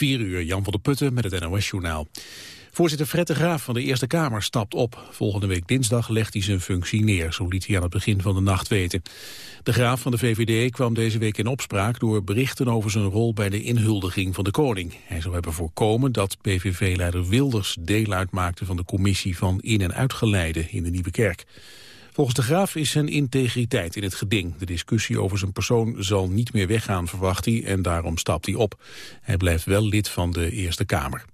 4 uur, Jan van der Putten met het NOS-journaal. Voorzitter Fred de Graaf van de Eerste Kamer stapt op. Volgende week dinsdag legt hij zijn functie neer, zo liet hij aan het begin van de nacht weten. De Graaf van de VVD kwam deze week in opspraak door berichten over zijn rol bij de inhuldiging van de koning. Hij zou hebben voorkomen dat PVV-leider Wilders deel uitmaakte van de commissie van in- en uitgeleide in de Nieuwe Kerk. Volgens de Graaf is zijn integriteit in het geding. De discussie over zijn persoon zal niet meer weggaan, verwacht hij, en daarom stapt hij op. Hij blijft wel lid van de Eerste Kamer.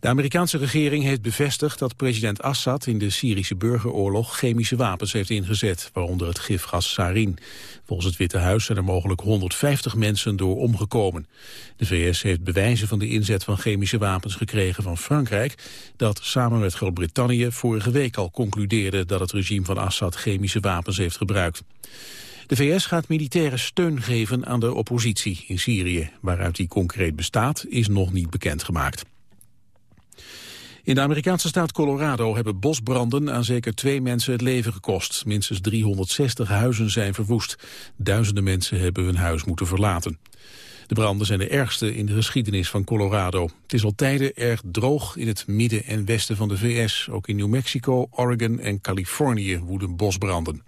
De Amerikaanse regering heeft bevestigd dat president Assad in de Syrische burgeroorlog chemische wapens heeft ingezet, waaronder het gifgas sarin. Volgens het Witte Huis zijn er mogelijk 150 mensen door omgekomen. De VS heeft bewijzen van de inzet van chemische wapens gekregen van Frankrijk, dat samen met Groot-Brittannië vorige week al concludeerde dat het regime van Assad chemische wapens heeft gebruikt. De VS gaat militaire steun geven aan de oppositie in Syrië. Waaruit die concreet bestaat, is nog niet bekendgemaakt. In de Amerikaanse staat Colorado hebben bosbranden aan zeker twee mensen het leven gekost. Minstens 360 huizen zijn verwoest. Duizenden mensen hebben hun huis moeten verlaten. De branden zijn de ergste in de geschiedenis van Colorado. Het is al tijden erg droog in het midden en westen van de VS. Ook in New Mexico, Oregon en Californië woeden bosbranden.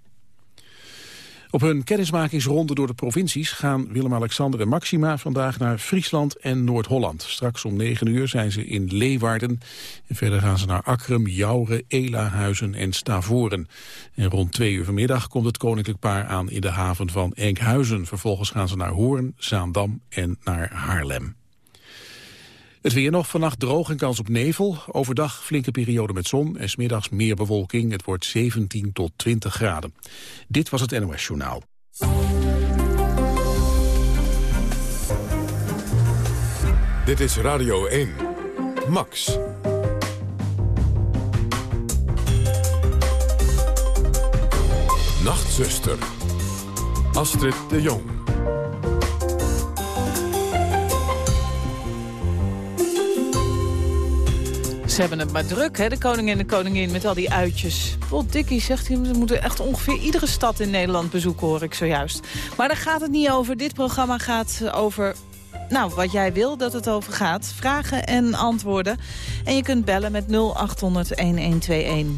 Op hun kennismakingsronde door de provincies gaan Willem-Alexander en Maxima vandaag naar Friesland en Noord-Holland. Straks om 9 uur zijn ze in Leeuwarden. En verder gaan ze naar Akrum, Jouren, Elahuizen en Stavoren. En rond 2 uur vanmiddag komt het koninklijk paar aan in de haven van Enkhuizen. Vervolgens gaan ze naar Hoorn, Zaandam en naar Haarlem. Het weer nog vannacht droog en kans op nevel. Overdag flinke periode met zon en smiddags meer bewolking. Het wordt 17 tot 20 graden. Dit was het NOS Journaal. Dit is Radio 1. Max. Nachtzuster. Astrid de Jong. Ze hebben het maar druk, hè, de koning en de koningin, met al die uitjes. Paul Dickie zegt, ze moeten echt ongeveer iedere stad in Nederland bezoeken, hoor ik zojuist. Maar daar gaat het niet over. Dit programma gaat over nou, wat jij wil dat het over gaat. Vragen en antwoorden. En je kunt bellen met 0800-1121.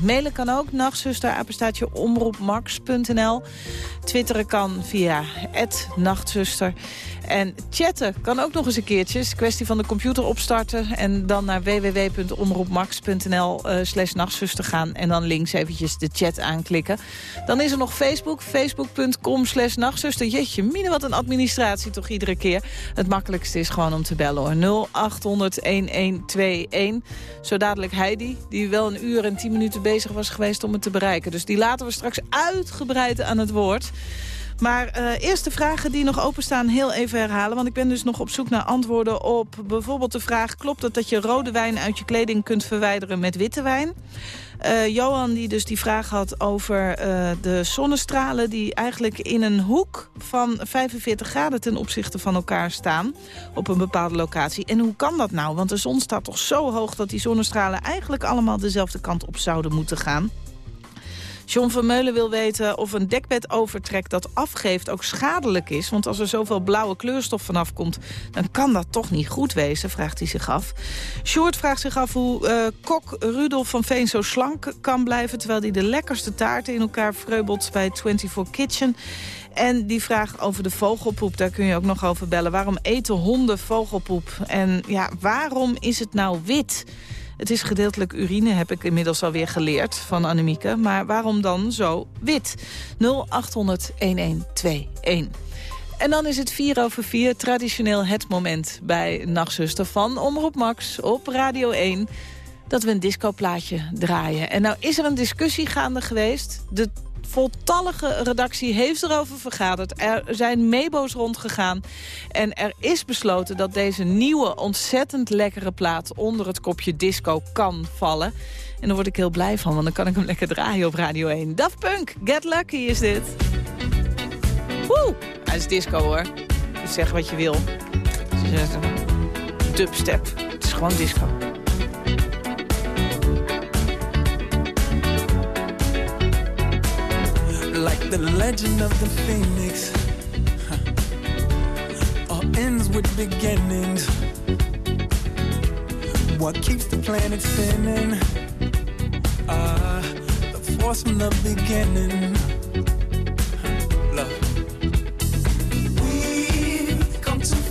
Mailen kan ook, nachtzuster, apenstaatje omroepmax.nl. Twitteren kan via nachtzuster. En chatten kan ook nog eens een keertje. Het is kwestie van de computer opstarten... en dan naar www.omroepmax.nl uh, slash nachtzuster gaan... en dan links eventjes de chat aanklikken. Dan is er nog Facebook, facebook.com slash nachtzuster. Jeetje, mine wat een administratie toch iedere keer. Het makkelijkste is gewoon om te bellen hoor. 0800-1121. Zo dadelijk Heidi, die wel een uur en tien minuten bezig was geweest om het te bereiken. Dus die laten we straks uitgebreid aan het woord. Maar uh, eerst de vragen die nog openstaan heel even herhalen. Want ik ben dus nog op zoek naar antwoorden op bijvoorbeeld de vraag... klopt het dat je rode wijn uit je kleding kunt verwijderen met witte wijn? Uh, Johan die dus die vraag had over uh, de zonnestralen... die eigenlijk in een hoek van 45 graden ten opzichte van elkaar staan... op een bepaalde locatie. En hoe kan dat nou? Want de zon staat toch zo hoog... dat die zonnestralen eigenlijk allemaal dezelfde kant op zouden moeten gaan. John Vermeulen wil weten of een dekbedovertrek dat afgeeft ook schadelijk is. Want als er zoveel blauwe kleurstof vanaf komt, dan kan dat toch niet goed wezen, vraagt hij zich af. Short vraagt zich af hoe uh, kok Rudolf van Veen zo slank kan blijven... terwijl hij de lekkerste taarten in elkaar vreubelt bij 24 Kitchen... En die vraag over de vogelpoep, daar kun je ook nog over bellen. Waarom eten honden vogelpoep? En ja, waarom is het nou wit? Het is gedeeltelijk urine, heb ik inmiddels alweer geleerd van Annemieke. Maar waarom dan zo wit? 0800 1121. En dan is het 4 over 4, traditioneel het moment bij Nachtzuster van Omroep Max op Radio 1 dat we een discoplaatje draaien. En nou is er een discussie gaande geweest. De voltallige redactie heeft erover vergaderd. Er zijn mebo's rondgegaan. En er is besloten dat deze nieuwe, ontzettend lekkere plaat... onder het kopje disco kan vallen. En daar word ik heel blij van, want dan kan ik hem lekker draaien op Radio 1. Daft Punk, Get Lucky is dit. Woe, hij is disco hoor. Zeg wat je wil. Dubstep. Het is gewoon disco. Like the legend of the phoenix. All ends with beginnings. What keeps the planet spinning? Ah, the force from the beginning. Love. We've come too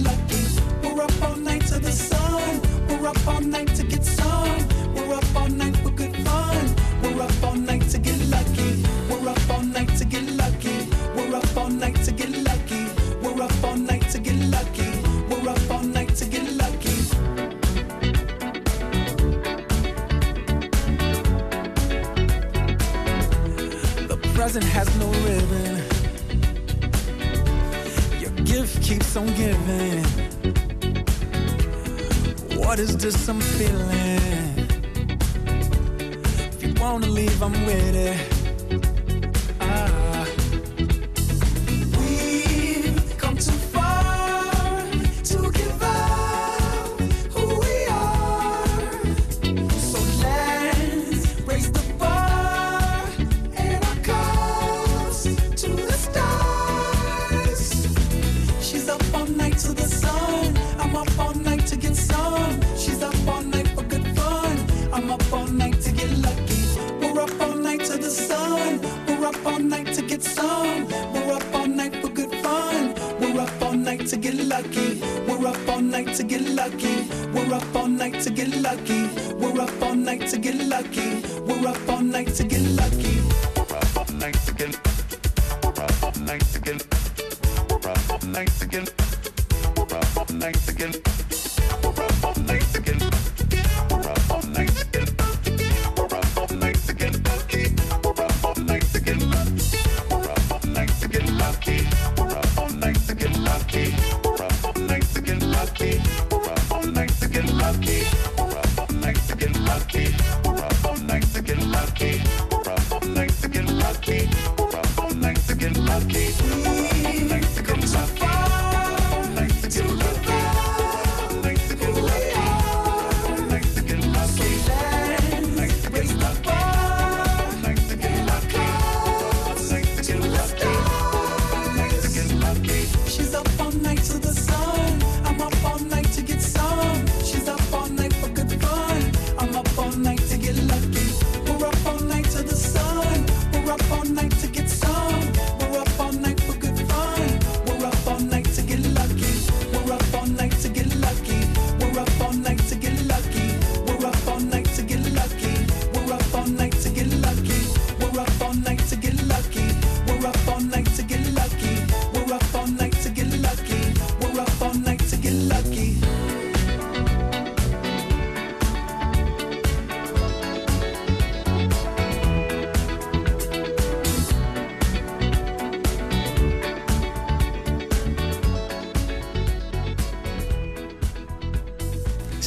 lucky. We're up all night to the sun. We're up all night to get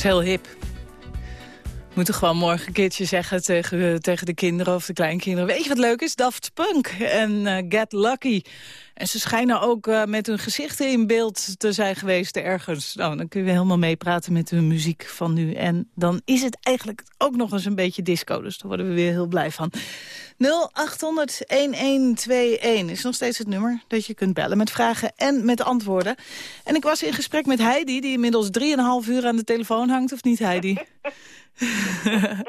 is heel hip. We moeten gewoon morgen een keertje zeggen tegen, tegen de kinderen of de kleinkinderen. Weet je wat leuk is? Daft Punk en eh, Get Lucky. En ze schijnen ook eh, met hun gezichten in beeld te zijn geweest ergens. Nou, dan kun je helemaal meepraten met hun muziek van nu. En dan is het eigenlijk ook nog eens een beetje disco. Dus daar worden we weer heel blij van. 0800-1121 is nog steeds het nummer dat je kunt bellen met vragen en met antwoorden. En ik was in gesprek met Heidi, die inmiddels 3,5 uur aan de telefoon hangt. Of niet, Heidi?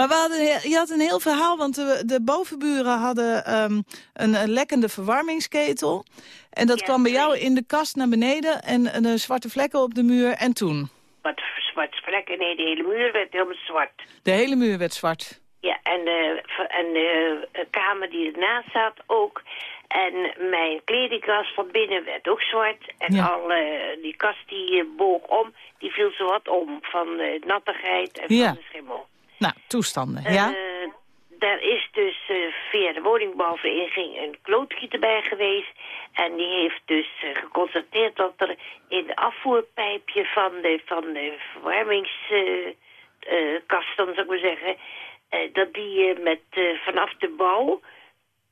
Maar we hadden, je had een heel verhaal, want de, de bovenburen hadden ehm, een, een lekkende verwarmingsketel. En dat Ja, kwam bij jou in de kast naar beneden en, en de zwarte vlekken op de muur. En toen? Wat zwart vlekken. Nee, de hele muur werd helemaal zwart. De hele muur werd zwart. Ja, en de, en de eh, kamer die ernaast zat ook. En mijn kledingkast van binnen werd ook zwart. En Ja. al eh, die kast die eh, boog om, die viel zo wat om. Van de nattigheid en Ja. van de schimmel. Nou, toestanden, ja? Eh, daar is dus eh, via de woningbouwvereniging een klootje erbij geweest. En die heeft dus eh, geconstateerd dat er in de afvoerpijpje van de, van de verwarmingskasten, zou ik maar zeggen, dat die met, vanaf de bouw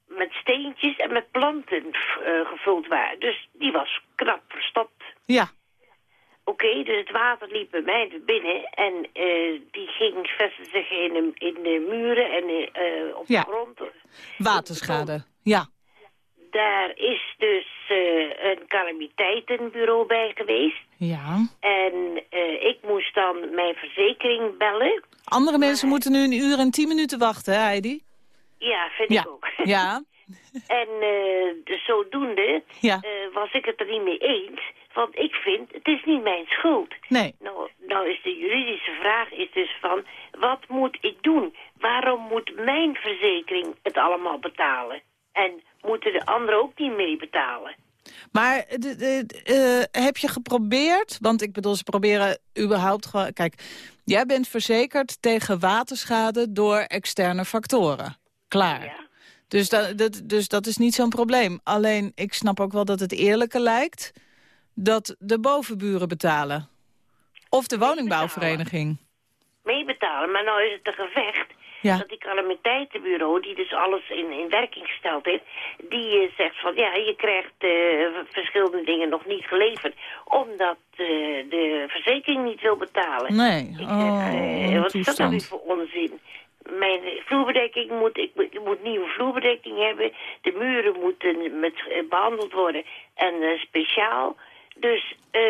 met steentjes en met planten gevuld waren. Dus die was knap verstopt. Ja, Oké, dus het water liep bij mij binnen en eh, die ging vestigde zich in de, in de muren en eh, op Ja. de grond. waterschade. Ja, Daar is dus eh, een calamiteitenbureau bij geweest. ja. En ik moest dan mijn verzekering bellen. Andere mensen moeten nu een uur en tien minuten wachten, hè, Heidi? Ja, vind Ja, ik ook. ja, En dus zodoende ja. was ik het er niet mee eens. Want ik vind, het is niet mijn schuld. Nee, Nou, nou is de juridische vraag is dus van, wat moet ik doen? Waarom moet mijn verzekering het allemaal betalen? En moeten de anderen ook niet mee betalen? maar de, de- eh, heb je geprobeerd, want ik bedoel, ze proberen überhaupt gewoon... Kijk, jij bent verzekerd tegen waterschade door externe factoren. Klaar. Ja. Dus, dat, dat, dus dat is niet zo'n probleem. Alleen, ik snap ook wel dat het eerlijker lijkt dat de bovenburen betalen. Of de woningbouwvereniging. Meebetalen, maar nou is het een gevecht. Ja. Dat die calamiteitenbureau, die dus alles in, in werking gesteld heeft... die eh, zegt van, ja, je krijgt eh, verschillende dingen nog niet geleverd... omdat eh, de verzekering niet wil betalen. Nee, Ik oh, wat is dat nou weer voor onzin? Mijn vloerbedekking moet, ik, moet- ik moet nieuwe vloerbedekking hebben. De muren moeten met, eh, behandeld worden en speciaal. Dus eh,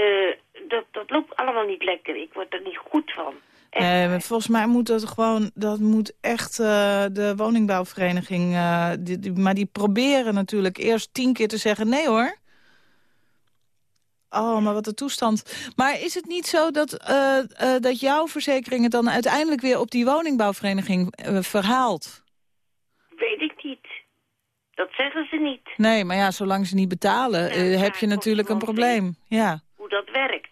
dat, dat loopt allemaal niet lekker. Ik word er niet goed van. Nee, volgens mij moet dat gewoon, dat moet echt eh, de woningbouwvereniging, eh, die, die- maar die proberen natuurlijk eerst tien keer te zeggen nee hoor. Oh, maar wat een toestand. Maar is het niet zo dat, dat jouw verzekering het dan uiteindelijk weer op die woningbouwvereniging verhaalt? Weet ik niet. Dat zeggen ze niet, Nee, maar ja, zolang ze niet betalen, eh, heb je natuurlijk een probleem. Ja. hoe dat werkt.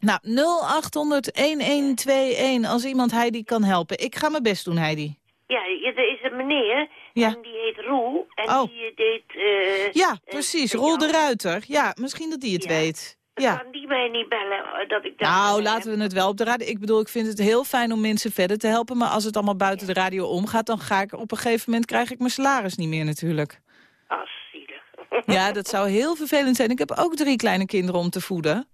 Nou, 0800-1121 als iemand Heidi kan helpen. Ik ga mijn best doen, Heidi. Ja, er is een meneer Ja. en die heet Roel. En Oh. die eh, deed... eh, Ja, precies. Rol de. Ruiter. Ja, misschien dat die het Ja. weet. Ja. Kan die mij niet bellen eh, dat ik dat... Nou, laten we het wel op de radio. Ik bedoel, ik vind het heel fijn om mensen verder te helpen. Maar als het allemaal buiten de radio omgaat... dan ga ik op een gegeven moment krijg ik mijn salaris niet meer natuurlijk. Ah, zielig. Ja, dat zou heel vervelend zijn. Ik heb ook drie kleine kinderen om te voeden.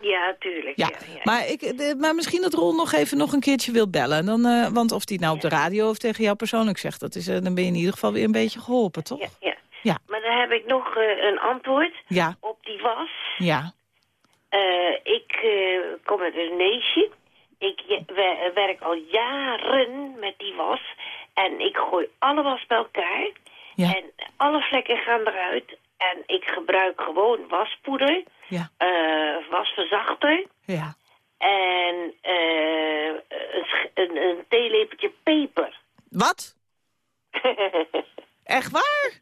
Ja, tuurlijk. Ja, Ja, ja. Maar, ik, de- maar misschien dat Ron nog even nog een keertje wil bellen. Dan, eh, want of die het nou op de radio of tegen jou persoonlijk zegt... Dat is, eh, dan ben je in ieder geval weer een beetje geholpen, toch? ja, ja. Maar dan heb ik nog een antwoord Ja, op die was. ja. Eh, ik eh, kom uit een neesje. Ik we- werk al jaren met die was. En ik gooi alle was bij elkaar. Ja. En alle vlekken gaan eruit. En ik gebruik gewoon waspoeder, Ja, eh, wasverzachter... ja. En een, een, theelepeltje peper. Wat? Echt waar?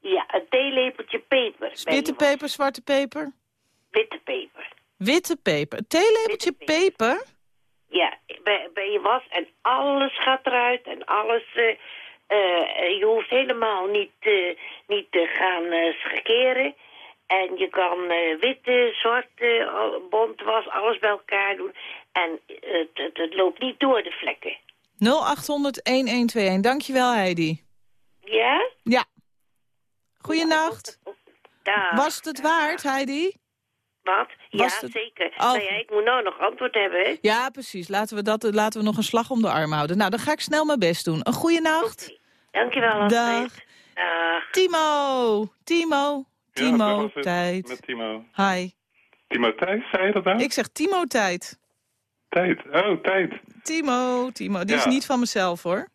ja, een theelepeltje peper. Witte peper, zwarte peper? Witte peper. Witte peper. Een theelepeltje peper. peper? Ja, bij, bij je was en alles gaat eruit en alles... eh, eh, je hoeft helemaal niet, eh, niet te gaan schakeren. En je kan witte, zwarte, bont was, alles bij elkaar doen. En het, het, loopt niet door de vlekken. 0800-1121. Dankjewel, Heidi. Ja? Ja. Goeienacht. Daar. Was het het waard, Heidi? Wat? Was ja, het- zeker. Oh. Nou ja, ik moet nou nog antwoord hebben. hè? Ja, precies. Laten we, dat, laten we nog een slag om de arm houden. Nou, dan ga ik snel mijn best doen. Een goede nacht. Dankjewel, Astrid. Dag. Dag. Timo. Timo. Ja, Timo, het, tijd. Met Timo. Hi. Timo Thijs, zei je dat nou? Ik zeg Timo tijd. Tijd. Oh, tijd. Timo, Timo. Die is Ja. niet van mezelf, hoor.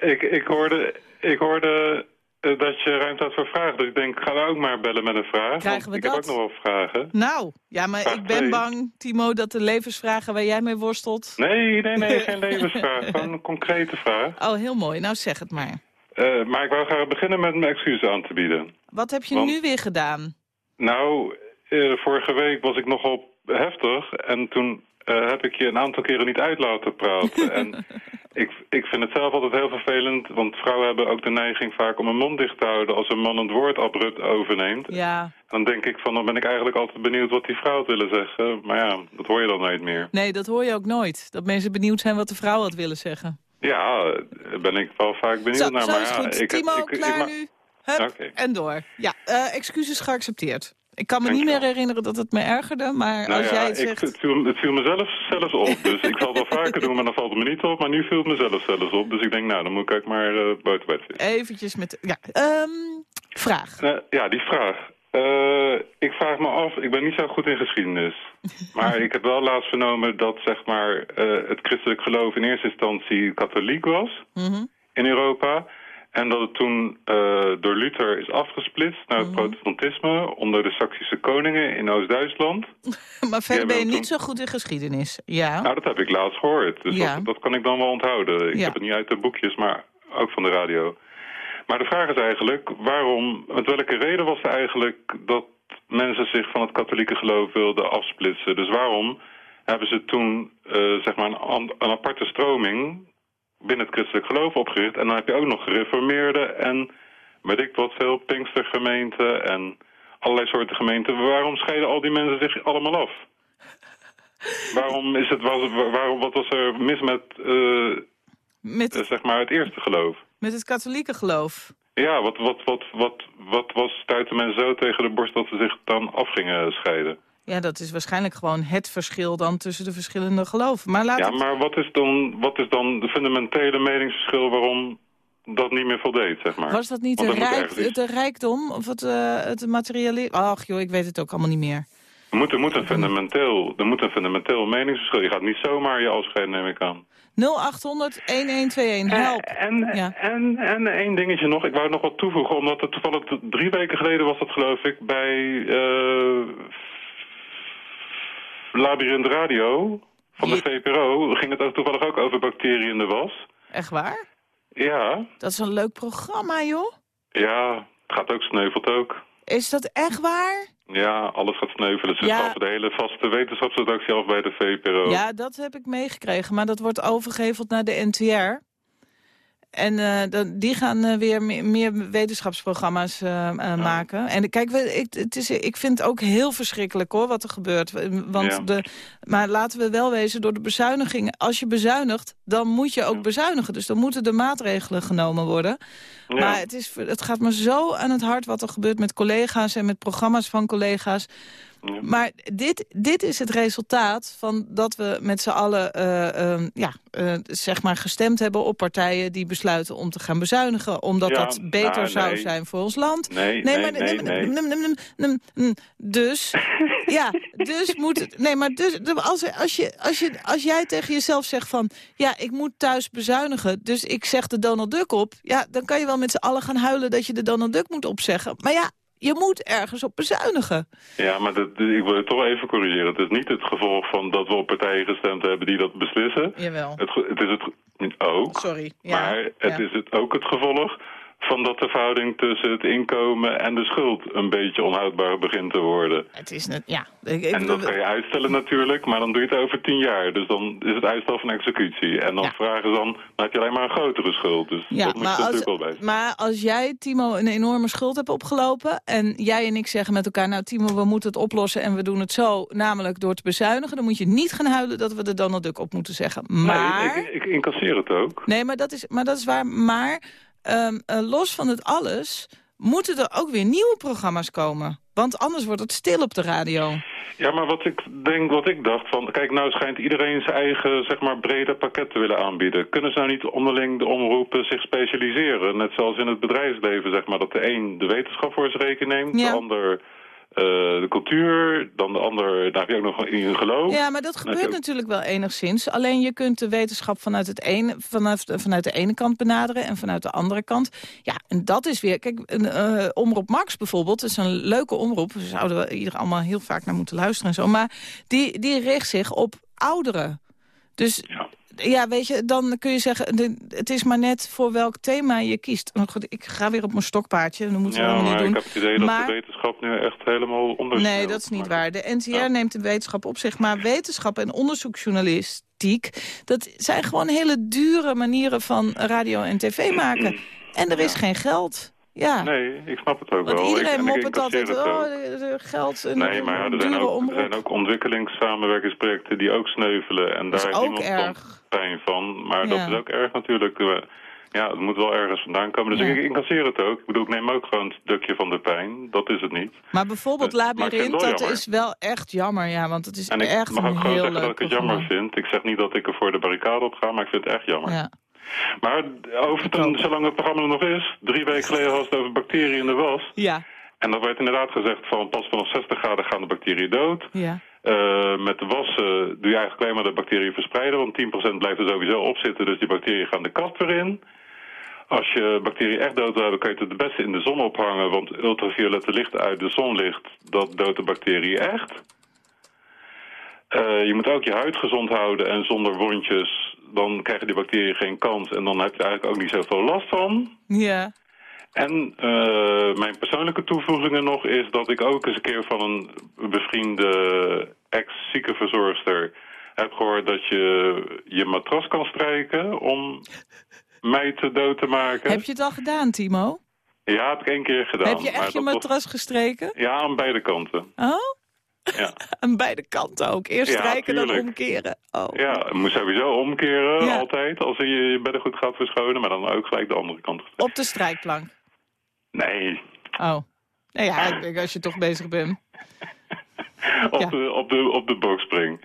Ik, ik hoorde, ik hoorde dat je ruimte had voor vragen. Dus ik denk, ga we ook maar bellen met een vraag. Krijgen we ik dat? heb ook nog wel vragen. Nou, ja, maar Vraag ik ben twee. bang, Timo, dat de levensvragen waar jij mee worstelt... Nee, nee, nee, geen levensvraag. Gewoon een concrete vraag. Oh, heel mooi. Nou, zeg het maar. Eh, maar ik wou graag beginnen met mijn excuses aan te bieden. Wat heb je Want- nu weer gedaan? Nou, eh, vorige week was ik nogal heftig. En toen eh, heb ik je een aantal keren niet uit laten praten. en ik, ik vind het zelf altijd heel vervelend. Want vrouwen hebben ook de neiging vaak om hun mond dicht te houden... als een man het woord abrupt overneemt. Ja, Dan denk ik van, dan ben ik eigenlijk altijd benieuwd wat die vrouw had willen zeggen. Maar ja, dat hoor je dan nooit meer. nee, dat hoor je ook nooit. Dat mensen benieuwd zijn wat de vrouw had willen zeggen. Ja, daar ben ik wel vaak benieuwd Zo, naar. zo maar is ja, goed. ik Timo, ik- klaar nu. Hup, en door. Ja, eh, excuses geaccepteerd. Ik kan me niet meer herinneren dat het me ergerde, maar Nou als ja, jij het ik, het, viel, het viel mezelf zelfs op. Dus ik zal het wel vaker doen, maar dan valt het me niet op. Maar nu viel het mezelf zelfs op. Dus ik denk, nou, dan moet ik ook maar uh, buiten bed zitten. Eventjes met... Ja, ehm, vraag. Eh, ja, die vraag. Eh, ik vraag me af, ik ben niet zo goed in geschiedenis. Maar ik heb wel laatst vernomen dat zeg maar, het christelijk geloof in eerste instantie katholiek was Mhm. in Europa. En dat het toen eh, door Luther is afgesplitst naar het Mhm. protestantisme onder de Saksische koningen in Oost-Duitsland. Maar verder ben je niet zo goed in geschiedenis. Ja. Nou, dat heb ik laatst gehoord. Dus Ja. dat, dat kan ik dan wel onthouden. Ik Ja. heb het niet uit de boekjes, maar ook van de radio. Maar de vraag is eigenlijk, waarom, met welke reden was er eigenlijk dat mensen zich van het katholieke geloof wilden afsplitsen? Dus waarom hebben ze toen eh, zeg maar een, een aparte stroming binnen het christelijk geloof opgericht? En dan heb je ook nog gereformeerden en weet ik wat veel Pinkstergemeenten en allerlei soorten gemeenten. Waarom scheiden al die mensen zich allemaal af? Waarom is het, was, waarom, wat was er mis met eh, Met, eh, zeg maar het eerste geloof? met het katholieke geloof. Ja, wat, wat, wat, wat, wat was, stuiten mensen zo tegen de borst dat ze zich dan af gingen scheiden? Ja, dat is waarschijnlijk gewoon het verschil dan tussen de verschillende geloven. Maar laat Ja, het- maar wat is dan, wat is dan de fundamentele meningsverschil waarom dat niet meer voldeed, zeg maar? Was dat niet de, rijk, iets- de rijkdom of het, eh het materialisme? Ach joh, ik weet het ook allemaal niet meer. Er moet, er, moet een fundamenteel, er moet een fundamenteel meningsverschil. Je gaat niet zomaar je afscheiden, neem ik aan. 0800 1121, help. Eh, En, Ja. en, en één dingetje nog, ik wou nog wat toevoegen, omdat het toevallig drie weken geleden was dat geloof ik bij eh Labyrinth Radio van de VPRO ging het toevallig ook over bacteriën in de was. Echt waar? Ja, Dat is een leuk programma, joh. ja, het gaat ook sneuvelt ook. Is dat echt waar? Ja, alles gaat sneuvelen. Ze Ja. de hele vaste wetenschapsredactie af bij de VPRO. Ja, dat heb ik meegekregen. Maar dat wordt overgeheveld naar de NTR. En eh, dan, die gaan eh, weer meer, meer wetenschapsprogramma's eh, maken. En kijk, we, ik, het is, ik vind het ook heel verschrikkelijk hoor, wat er gebeurt. Want Ja. de, maar laten we wel wezen, door de bezuinigingen... als je bezuinigt, dan moet je ook bezuinigen. Dus dan moeten er maatregelen genomen worden. Maar het, is, het gaat me zo aan het hart wat er gebeurt met collega's... en met programma's van collega's. Ja. Maar dit, dit is het resultaat van dat we met z'n allen eh, eh, ja, eh, zeg maar gestemd hebben op partijen die besluiten om te gaan bezuinigen. Omdat Ja, dat beter nou, zou nee. zijn voor ons land. Nee, nee, maar, nee, nem. Dus, ja, dus moet het... Nee, maar dus, als, als, je, als, je, als jij tegen jezelf zegt van... Ja, ik moet thuis bezuinigen, dus ik zeg de Donald Duck op. Ja, dan kan je wel met z'n allen gaan huilen dat je de Donald Duck moet opzeggen. Maar ja, je moet ergens op bezuinigen. Ja, maar dat, ik wil het toch even corrigeren. Het is niet het gevolg van dat we op partijen gestemd hebben die dat beslissen. Jawel. Het, het is het ook. Sorry. Ja, maar het ja. is het ook het gevolg van dat de verhouding tussen het inkomen en de schuld een beetje onhoudbaar begint te worden. Het is net, ja. Ik, ik- En dat kan je uitstellen natuurlijk, maar dan doe je het over tien jaar. Dus dan is het uitstel van executie. En dan Ja. vragen ze dan, dan heb je alleen maar een grotere schuld. Dus ja, dat moet maar je als, natuurlijk wel bij. maar als jij, Timo, een enorme schuld hebt opgelopen... en jij en ik zeggen met elkaar... nou, Timo, we moeten het oplossen en we doen het zo... namelijk door te bezuinigen... dan moet je niet gaan huilen dat we de Donald Duck op moeten zeggen. Maar... Nee, ik, ik incasseer het ook. Nee, maar dat is, maar dat is waar. Maar ehm, eh, los van het alles moeten er ook weer nieuwe programma's komen. Want anders wordt het stil op de radio. Ja, maar wat ik denk, wat ik dacht van... Kijk, nou schijnt iedereen zijn eigen, zeg maar, brede pakket te willen aanbieden. Kunnen ze nou niet onderling de omroepen zich specialiseren? Net zoals in het bedrijfsleven, zeg maar, dat de een de wetenschap voor zijn rekening neemt... Ja. de ander de cultuur, dan de ander... Daar heb je ook nog in geloof. Ja, maar dat gebeurt ook. natuurlijk wel enigszins. Alleen je kunt de wetenschap vanuit, het ene, vanaf, vanuit de ene kant benaderen... en vanuit de andere kant. Ja, en dat is weer... Kijk, een, eh, Omroep Max bijvoorbeeld, is een leuke omroep. We zouden we ieder allemaal heel vaak naar moeten luisteren en zo. Maar die, die richt zich op ouderen. Dus Ja. Ja, weet je, dan kun je zeggen... het is maar net voor welk thema je kiest. Maar goed, ik ga weer op mijn stokpaardje. Dat moeten we Ja, maar ik heb het idee dat Maar- de wetenschap nu echt helemaal onder. Nee, dat is niet waar. De NTR Ja. neemt de wetenschap op zich. Maar wetenschap en onderzoeksjournalistiek... dat zijn gewoon hele dure manieren van radio en tv maken. En er is Ja. geen geld. Ja, Nee, ik snap het ook want wel. iedereen ik, moppert altijd, het oh, geld en Nee, maar ja, er, zijn ook, er zijn ook ontwikkelingssamenwerkingsprojecten die ook sneuvelen. En daar is heeft ook niemand erg. pijn van. Maar Ja. dat is ook erg natuurlijk. Ja, het moet wel ergens vandaan komen. Dus Ja. ik incasseer het ook. Ik bedoel, ik neem ook gewoon het stukje van de pijn. Dat is het niet. Maar bijvoorbeeld Labyrinth, dat jammer. is wel echt jammer, ja. Want het is En ik mag ook gewoon zeggen dat ik het programma. jammer vind. Ik zeg niet dat ik er voor de barricade op ga, maar ik vind het echt jammer. Ja. Maar ook. zolang het programma nog is, drie weken geleden was het over bacteriën in de was. Ja, En dan werd inderdaad gezegd van pas vanaf 60 graden gaan de bacteriën dood. ja. Eh, met de wassen doe je eigenlijk alleen maar de bacteriën verspreiden, want 10% blijft er sowieso op zitten, dus die bacteriën gaan de kast weer in. Als je bacteriën echt dood wil hebben, kan je het het beste in de zon ophangen, want ultraviolette licht uit de zonlicht, dat doodt de bacteriën echt. Eh, je moet ook je huid gezond houden en zonder wondjes, dan krijgen die bacteriën geen kans en dan heb je eigenlijk ook niet zoveel last van. Ja, En eh, mijn persoonlijke toevoegingen nog is dat ik ook eens een keer van een bevriende ex-ziekenverzorgster heb gehoord dat je je matras kan strijken om mij te dood te maken. heb je het al gedaan, Timo? Ja, heb ik één keer gedaan. heb je echt je was- matras gestreken? Ja, aan beide kanten. Oh? Ja, Aan beide kanten ook. Eerst Ja, strijken, dan omkeren. Oh. ja je moet sowieso omkeren Ja. altijd als je je beddengoed gaat verschonen, maar dan ook gelijk de andere kant. Op de strijkplank. Nee, Oh. Nou ja, ik denk als je toch bezig bent. op, Ja. de, op, de, op de boxspring.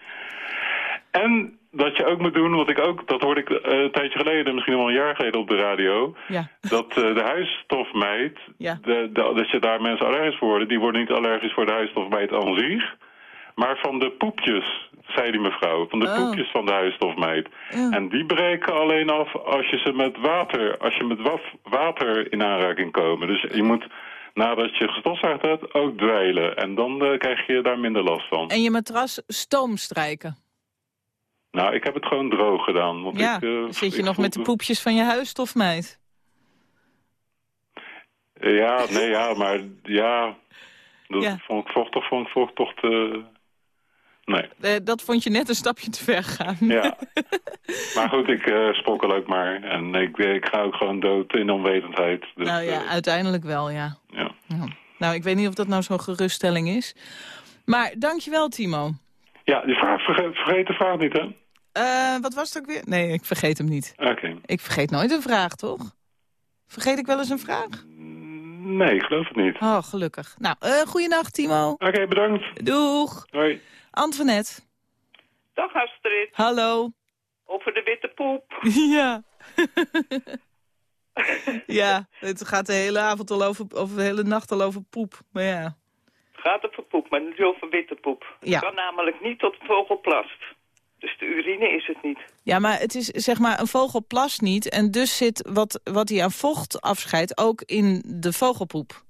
En dat je ook moet doen, wat ik ook, dat hoorde ik eh, een tijdje geleden, misschien wel een jaar geleden op de radio, Ja. dat eh, de huisstofmijt, Ja. de, de, dat je daar mensen allergisch voor worden, die worden niet allergisch voor de huisstofmijt aan zich, maar van de poepjes, zei die mevrouw, van de Oh. poepjes van de huisstofmijt. Ja. En die breken alleen af als je ze met water, als je met waf, water in aanraking komen. Dus je moet, nadat je gestofzuigd hebt, ook dweilen. En dan eh, krijg je daar minder last van. En je matras stoomstrijken. Nou, ik heb het gewoon droog gedaan. Want Ja, ik, eh, zit je ik nog met de poepjes van je huisstofmeid. Ja, nee, ja, maar ja... Dat Ja. vond ik vochtig, vond ik vocht toch te... Nee, Eh, dat vond je net een stapje te ver gaan. ja. maar goed, ik eh sprokkel ook maar. En ik, ik ga ook gewoon dood in onwetendheid. Dus, nou ja, eh, uiteindelijk wel, ja. ja. ja. Nou, ik weet niet of dat nou zo'n geruststelling is. Maar dankjewel, Timo. ja, die vraag, verge- vergeet de vraag niet, hè? Eh, wat was het ook weer? Nee, ik vergeet hem niet. Oké. Ik vergeet nooit een vraag, toch? Vergeet ik wel eens een vraag? Nee, ik geloof het niet. Oh, gelukkig. Nou, eh goeienacht, Timo. Oké, bedankt. Doeg. Hoi. Antoinette. Dag Astrid, Hallo. over de witte poep. Ja. ja, het gaat de hele avond al over, of de hele nacht al over poep. Maar ja. Het gaat over poep, maar niet over witte poep. Ja. Het kan namelijk niet tot de vogel plast. Dus de urine is het niet. Ja, maar het is zeg maar, een vogel plast niet. En dus zit wat, wat hij aan vocht afscheidt ook in de vogelpoep.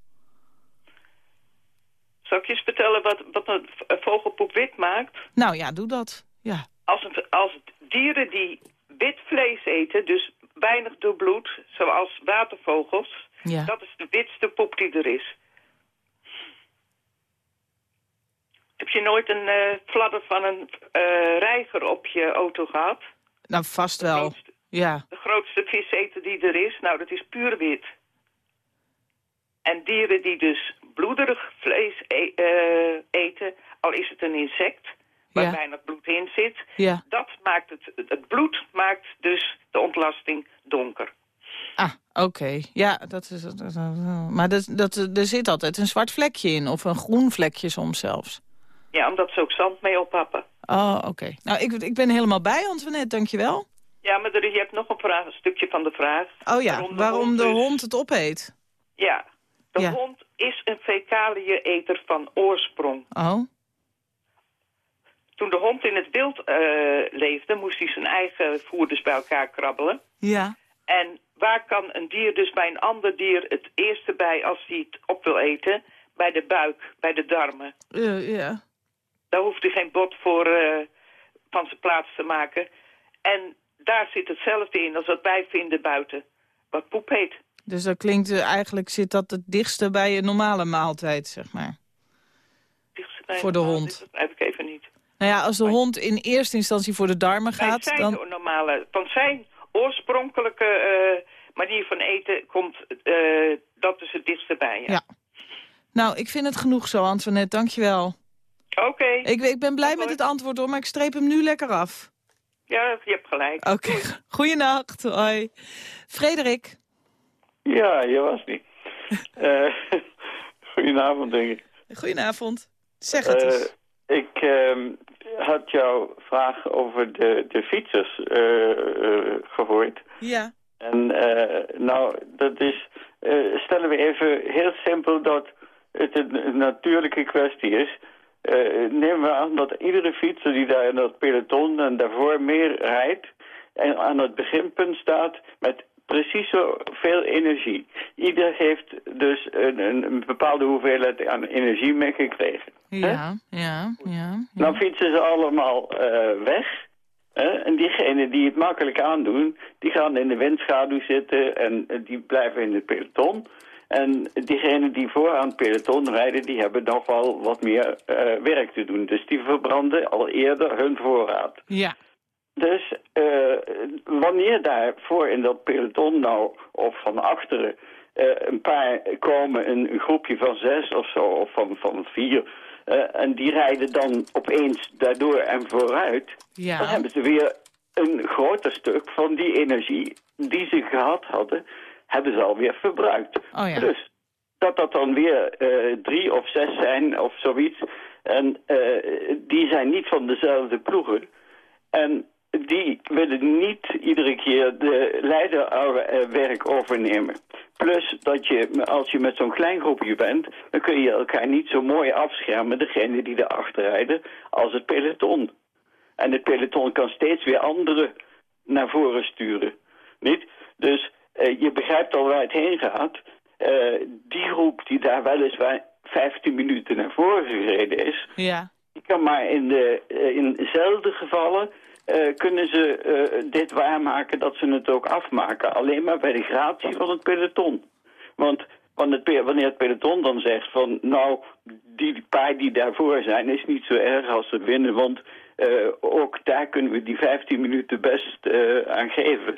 Zal ik je eens vertellen wat, wat een vogelpoep wit maakt? Nou ja, doe dat. Ja. Als, als dieren die wit vlees eten, dus weinig doorbloed, zoals watervogels... ja. dat is de witste poep die er is. Heb je nooit een eh fladder van een eh, reiger op je auto gehad? Nou, vast De wel. grootste- Ja. De grootste viseter die er is, nou dat is puur wit. En dieren die dus bloederig vlees e- eh, eten, al is het een insect, waar Ja. weinig bloed in zit, Ja. dat maakt het, het bloed maakt dus de ontlasting donker. Ah, oké. Ja, dat is... Dat, dat- maar dat, dat, er zit altijd een zwart vlekje in. Of een groen vlekje soms zelfs. Ja, omdat ze ook zand mee ophappen. Oh, oké. Nou, ik, ik ben helemaal bij, Antoinette. Dankjewel. Ja, maar er, je hebt nog een, vraag, een stukje van de vraag. Oh ja, waarom de dus- hond het opeet. Ja, de Ja. hond is een fecaliëneter van oorsprong. Oh, Toen de hond in het wild eh, leefde, moest hij zijn eigen voerders bij elkaar krabbelen. ja. En waar kan een dier dus bij een ander dier het eerste bij als hij het op wil eten? Bij de buik, bij de darmen. Eh, ja. Daar hoeft hij geen bot voor eh, van zijn plaats te maken. En daar zit hetzelfde in als wat wij vinden buiten. Wat poep heet. Dus dat klinkt eh, eigenlijk zit dat het dichtste bij een normale maaltijd, zeg maar. Dichtste bij Voor de hond. Dat begrijp ik even niet. Nou ja, als de hond in eerste instantie voor de darmen gaat, zijn dan... normale, van zijn oorspronkelijke eh, manier van eten komt dat dus het dichtst bij. Ja. Ja. Nou, ik vind het genoeg zo, Antoinette. Dankjewel. Oké. Ik, ik ben blij met het antwoord, hoor, maar ik streep hem nu lekker af. Ja, je hebt gelijk. Oké, goeienacht. Hoi. Frederik. Ja, je was niet. Eh goedenavond, denk ik. Goedenavond. Zeg het Eh, eens. ik ehm, had jouw vraag over de, de fietsers eh, eh, gehoord. Ja. En eh, nou, dat is... eh, stellen we even heel simpel dat het een natuurlijke kwestie is. Eh nemen we aan dat iedere fietser die daar in dat peloton en daarvoor meer rijdt... en aan het beginpunt staat met precies zoveel energie. Ieder heeft dus een, een, bepaalde hoeveelheid aan energie meegekregen. Ja, ja, ja. ja. Nou fietsen ze allemaal eh, weg. Hè? En diegenen die het makkelijk aandoen, die gaan in de windschaduw zitten en eh, die blijven in het peloton. En diegenen die vooraan het peloton rijden, die hebben nog wel wat meer eh, werk te doen. Dus die verbranden al eerder hun voorraad. Ja. Dus eh, wanneer daarvoor in dat peloton nou, of van achteren, eh, een paar komen, een, een groepje van zes of zo, of van, van vier, en die rijden dan opeens daardoor en vooruit, dan Ja. hebben ze weer een groter stuk van die energie die ze gehad hadden, hebben ze alweer verbruikt. Oh ja. Dus dat dat dan weer eh, drie of zes zijn of zoiets. En eh, die zijn niet van dezelfde ploegen. En die willen niet iedere keer de leiderwerk overnemen. Plus dat je, als je met zo'n klein groepje bent, dan kun je elkaar niet zo mooi afschermen, degene die erachter rijden, als het peloton. En het peloton kan steeds weer anderen naar voren sturen. Niet? Dus eh, je begrijpt al waar het heen gaat. Eh, die groep die daar weliswaar 15 minuten naar voren gereden is, Ja. die kan maar in, de, eh, in zelden gevallen kunnen ze dit waarmaken dat ze het ook afmaken. Alleen maar bij de gratie van het peloton. Want want het, wanneer het peloton dan zegt van... nou, die paar die daarvoor zijn is niet zo erg als ze winnen... want ook daar kunnen we die 15 minuten best aan geven.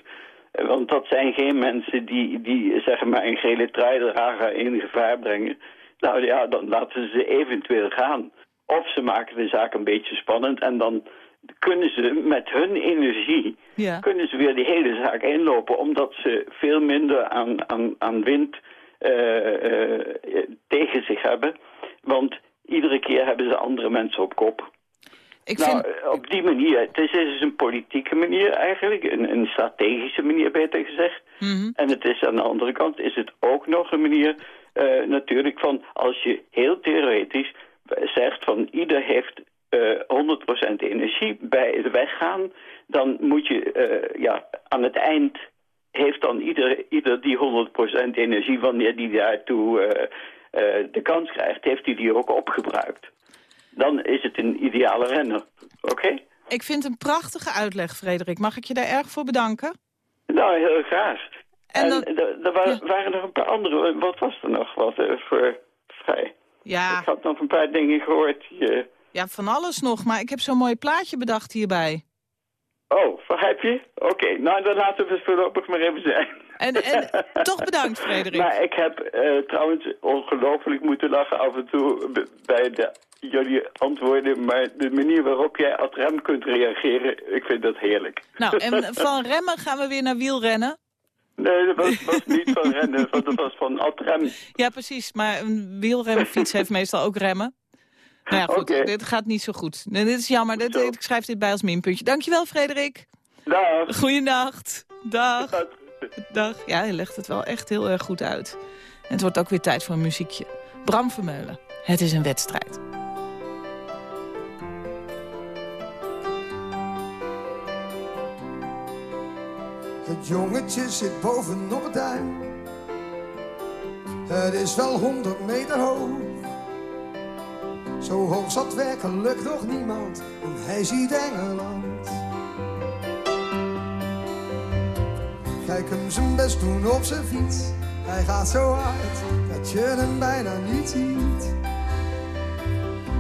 Want dat zijn geen mensen die, die zeg maar een gele trui dragen in gevaar brengen. Nou ja, dan laten ze ze eventueel gaan. Of ze maken de zaak een beetje spannend en dan kunnen ze met hun energie... Ja. kunnen ze weer die hele zaak inlopen... omdat ze veel minder aan, aan, aan wind eh, eh, tegen zich hebben. Want iedere keer hebben ze andere mensen op kop. Ik Nou, vind... eh, op die manier, het is, het is een politieke manier eigenlijk, een, een strategische manier beter gezegd. Mhm. En het is aan de andere kant is het ook nog een manier eh, natuurlijk van als je heel theoretisch zegt van ieder heeft eh 100% energie bij het weggaan, dan moet je eh, ja, aan het eind heeft dan ieder, ieder die 100% energie wanneer die daartoe eh, eh, de kans krijgt, heeft hij die ook opgebruikt. Dan is het een ideale renner. Oké? Ik vind een prachtige uitleg, Frederik. Mag ik je daar erg voor bedanken? Nou, heel graag. En En, dan- er- er wa- Ja. waren nog een paar andere. Wat was er nog wat eh, voor vrij? Ja, Ik had nog een paar dingen gehoord. Die, eh, ja, van alles nog. Maar ik heb zo'n mooi plaatje bedacht hierbij. Oh, heb je? Oké, nou dan laten we het voorlopig maar even zijn. En, en toch bedankt, Frederik. Maar ik heb eh, trouwens ongelooflijk moeten lachen af en toe bij de, jullie antwoorden. Maar de manier waarop jij ad rem kunt reageren, ik vind dat heerlijk. Nou, en van remmen gaan we weer naar wielrennen. Nee, dat was, was niet van rennen, dat was van ad rem. Ja, precies. Maar een wielrenfiets heeft meestal ook remmen. Nou ja, goed. Dit gaat niet zo goed. Nee, dit is jammer. Dit, ik schrijf dit bij als minpuntje. Dankjewel, Frederik. Dag. Goeienacht. Dag. Dag. Ja, hij legt het wel echt heel erg goed uit. En het wordt ook weer tijd voor een muziekje. Bram Vermeulen. Het is een wedstrijd. Het jongetje zit bovenop het duin. Het is wel honderd meter hoog. Zo hoog zat werkelijk nog niemand. En hij ziet Engeland. Kijk hem zijn best doen op zijn fiets. Hij gaat zo hard dat je hem bijna niet ziet.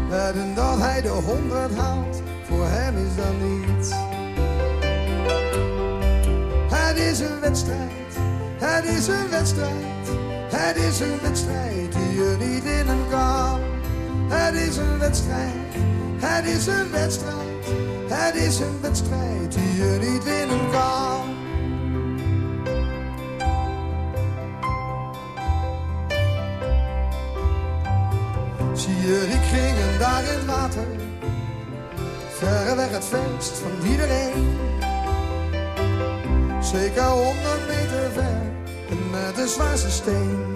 Wedden dat hij de honderd haalt. Voor hem is dat niets. Het is een wedstrijd, het is een wedstrijd. Het is een wedstrijd die je niet winnen kan. Het is een wedstrijd, het is een wedstrijd. Het is een wedstrijd die je niet winnen kan. Die kringen daar in het water? Verreweg het verst van iedereen. Zeker honderd meter ver met de zwaarste steen.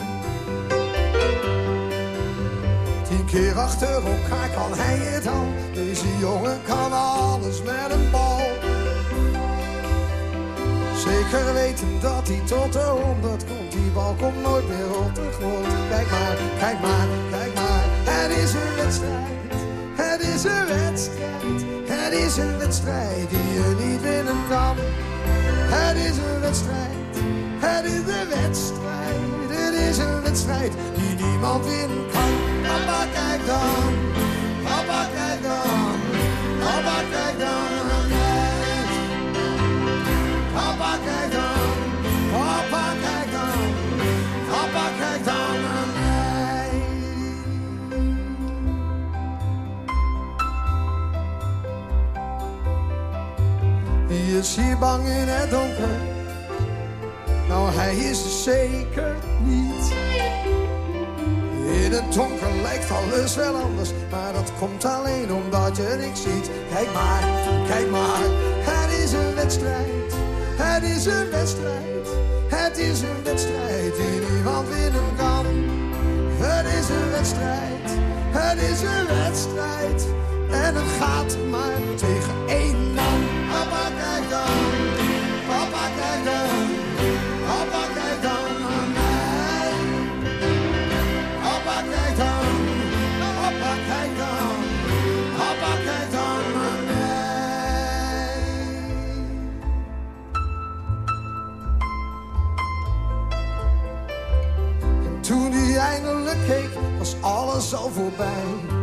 Tien keer achter elkaar kan hij het al. Deze jongen kan alles met een bal. Zeker weten dat hij tot de honderd komt. Die bal komt nooit meer op de grond. Kijk maar, kijk maar, kijk maar. Het is een wedstrijd. Het is een wedstrijd. Het is een wedstrijd die je niet winnen kan. Het is een wedstrijd. Het is een wedstrijd. Het is een wedstrijd die niemand winnen kan. Papa, kijk dan. Papa, kijk dan. Papa, kijk dan. Is hier bang in het donker? Nou, hij is er zeker niet. In het donker lijkt alles wel anders, maar dat komt alleen omdat je niks ziet. Kijk maar, kijk maar, het is een wedstrijd. Het is een wedstrijd. Het is een wedstrijd die niemand winnen kan. Het is een wedstrijd. Het is een wedstrijd. En het gaat maar tegen één man. Toen hij eindelijk keek, was alles al voorbij.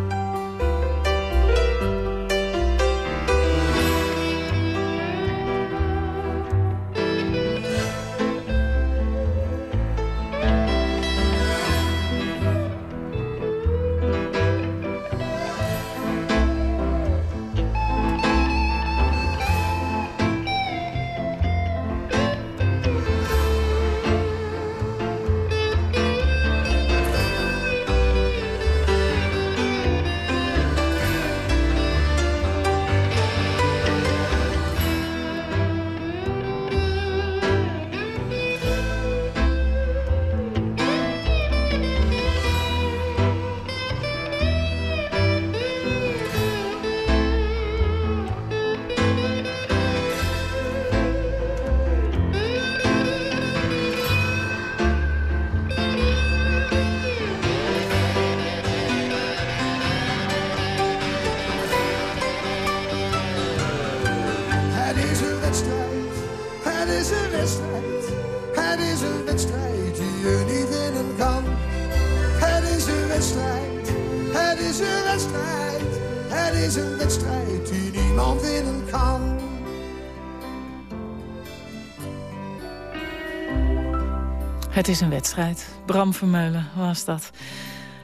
Het is een wedstrijd. Bram Vermeulen was dat.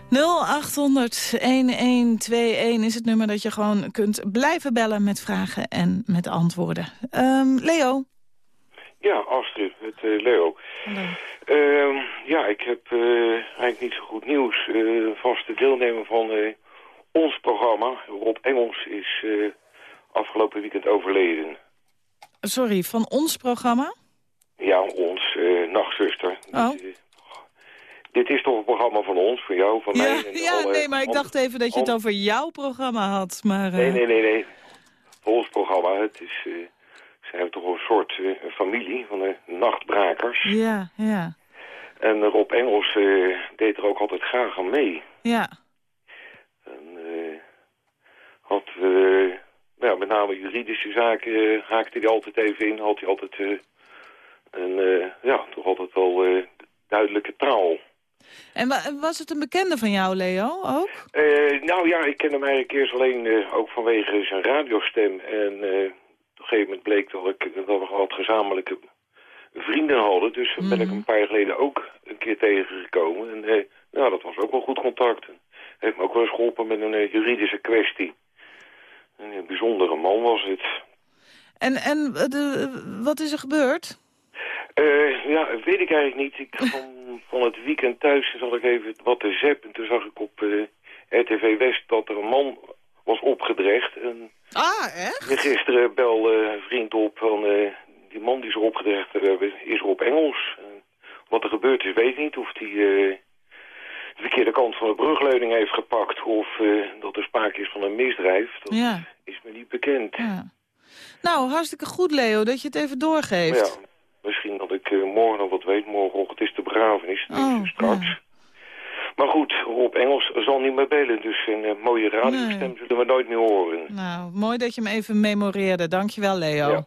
0800-1121 is het nummer dat je gewoon kunt blijven bellen met vragen en met antwoorden. Ehm, Leo? Ja, Astrid, het eh, Leo. Ehm, ja, ik heb eh, eigenlijk niet zo goed nieuws. Eh, vaste deelnemer van ons programma, Rob Engels, is afgelopen weekend overleden. Sorry, van ons programma? Ja, ons, eh nachtzuster. Oh. Dit, eh, dit is toch een programma van ons, van jou, van mij? Ja, en ja alle- nee, maar ik dacht even dat je het over jouw programma had. Maar, eh, Nee, nee, nee, nee. Voor ons programma, het is... eh zijn we toch een soort eh, familie van de nachtbrakers. Ja, ja, En Rob Engels eh, deed er ook altijd graag aan mee. ja. En eh, had, eh, nou ja, met name juridische zaken eh, haakte hij altijd even in. Had hij altijd, eh, en eh, ja, toch altijd wel eh, duidelijke taal. En wa- was het een bekende van jou, Leo, ook? Eh, nou ja, ik ken hem eigenlijk eerst alleen ook vanwege zijn radiostem. En op een gegeven moment bleek dat, ik, dat we wat gezamenlijke vrienden hadden. Dus ben ik een paar jaar geleden ook een keer tegengekomen. En nou, dat was ook wel goed contact. En heeft me ook wel eens geholpen met een juridische kwestie. Een bijzondere man was het. En, en de, wat is er gebeurd? Eh, ja, weet ik eigenlijk niet. Ik van, van het weekend thuis zat ik even wat te zappen. En toen zag ik op eh, RTV West dat er een man was opgedreigd. En Ah, echt? gisteren belde een vriend op van... eh, die man die ze opgedreigd hebben is op Engels. En wat er gebeurd is, weet ik niet. Of die de verkeerde kant van de brugleuning heeft gepakt... of dat er sprake is van een misdrijf. Dat Ja. is me niet bekend. ja. Nou, hartstikke goed, Leo, dat je het even doorgeeft. Ja, misschien dat ik eh, morgen nog wat weet. Morgenochtend is de begrafenis. Dus Oh, straks. ja. Maar goed, Rob Engels zal niet meer bellen. Dus een eh, mooie radiostem Nee. zullen we nooit meer horen. Nou, mooi dat je hem even memoreerde. Dankjewel, Leo. Ja.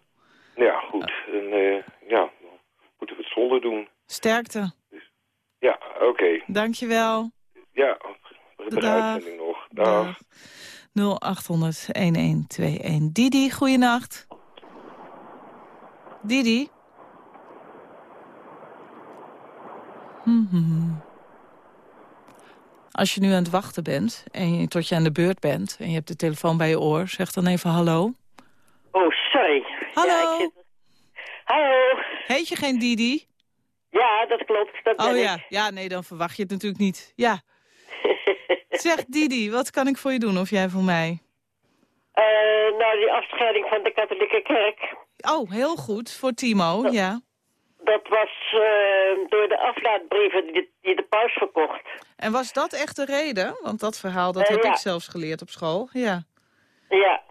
Ja, goed. En eh, ja, moeten we het zonder doen. Sterkte. Ja, oké. Dankjewel. Ja, de uitzending nog. Dag. 0800-1121. Didi, goeienacht. Didi? Mhm. Als je nu aan het wachten bent en je, tot je aan de beurt bent... en je hebt de telefoon bij je oor, zeg dan even hallo. Oh, sorry. Hallo. Ja, ik zit... Hallo. Heet je geen Didi? Ja, dat klopt. Dat Oh ik. ja. ja, nee, dan verwacht je het natuurlijk niet. Ja. zeg Didi, wat kan ik voor je doen of jij voor mij? Nou, die afscheiding van de katholieke kerk. Oh, heel goed, voor Timo, ja. Dat was eh, door de aflaatbrieven die, die de paus verkocht. En was dat echt de reden? Want dat verhaal dat Eh, heb ja. ik zelfs geleerd op school. Ja. Ja.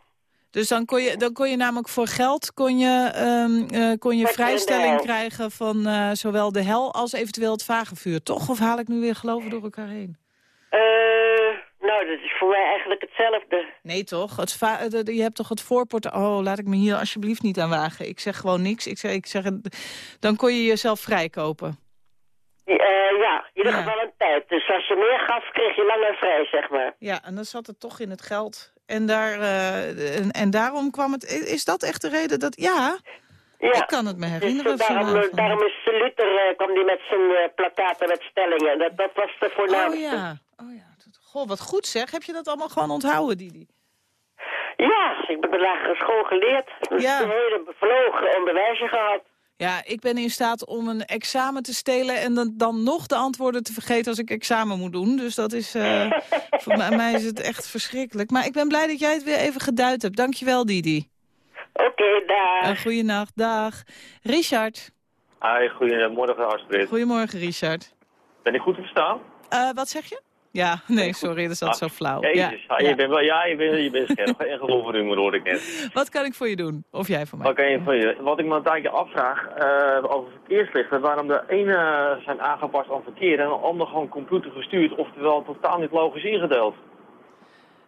Dus dan kon je, dan kon je namelijk voor geld kon je, ehm, eh, kon je vrijstelling krijgen van zowel de hel als eventueel het vagevuur. Toch? Of haal ik nu weer geloven door elkaar heen? Eh, nou, dat is voor mij eigenlijk hetzelfde. Nee toch? Het eh, je hebt toch het voorport... Oh, laat ik me hier alsjeblieft niet aan wagen. Ik zeg gewoon niks. Ik zeg, ik zeg, dan kon je jezelf vrijkopen. Eh, ja, in ieder Ja. geval een tijd. Dus als je meer gaf, kreeg je langer vrij, zeg maar. Ja, en dan zat het toch in het geld. En, daar, eh, en, en daarom kwam het... Is dat echt de reden dat... Ja, Ja. ik kan het me Dus, herinneren. daarom, daarom is Luther, eh, kwam die met zijn plakaten met stellingen. Dat, dat was de Oh voornaamste. ja. oh ja. Goh, wat goed zeg. Heb je dat allemaal gewoon onthouden, Didi? Ja, ik heb de lagere school geleerd. Dus Ja. een hele bevlogen onderwijzer gehad. Ja, ik ben in staat om een examen te stelen... en dan, dan nog de antwoorden te vergeten als ik examen moet doen. Dus dat is... eh, voor mij, is het echt verschrikkelijk. Maar ik ben blij dat jij het weer even geduid hebt. Dankjewel, Didi. Oké. Een goeienacht. Dag. Richard. Hi, goedemorgen Astrid. Goedemorgen, Richard. Ben ik goed te verstaan? Eh, wat zeg je? Ja, nee, sorry, dat is altijd zo flauw. Ja, Jezus, ja, ja. Je bent wel, ja, je bent, je bent scherp. Echt geloof hoor ik net. Wat kan ik voor je doen? Of jij voor mij? Oké, van je. wat ik me een tijdje afvraag eh, over verkeerslichten, waarom de ene zijn aangepast aan verkeer en de andere gewoon computer gestuurd, oftewel totaal niet logisch ingedeeld.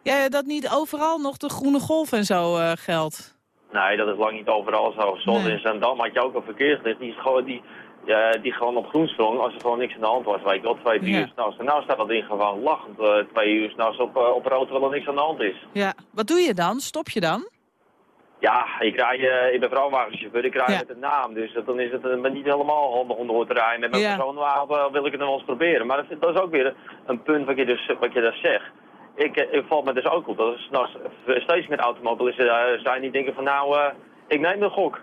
Ja, dat niet overal nog de groene golf en zo eh, geldt. Nee, dat is lang niet overal zo. Nee. in Zandam had je ook een verkeerslicht, die, is gewoon, die, ja, die gewoon op groen sprong als er gewoon niks aan de hand was. Weet je wel, twee, drie Ja. uur s'nachts. En nou staat dat ding gewoon lachend eh, twee uur s'nachts op, eh, op rood terwijl er niks aan de hand is. Ja, wat doe je dan? Stop je dan? Ja, ik, rij, eh, ik ben vrouwenwagenchauffeur, ik rij Ja. met een naam, dus dat- dan is het eh, niet helemaal handig om door te rijden. Met mijn Ja. persoonwagen eh, wil ik het nog wel eens proberen. Maar dat, dat is ook weer een punt wat je dus, wat je dus zegt. Ik, ik valt me dus ook op dat er steeds meer automobilisten zijn die denken van nou, ik neem een gok.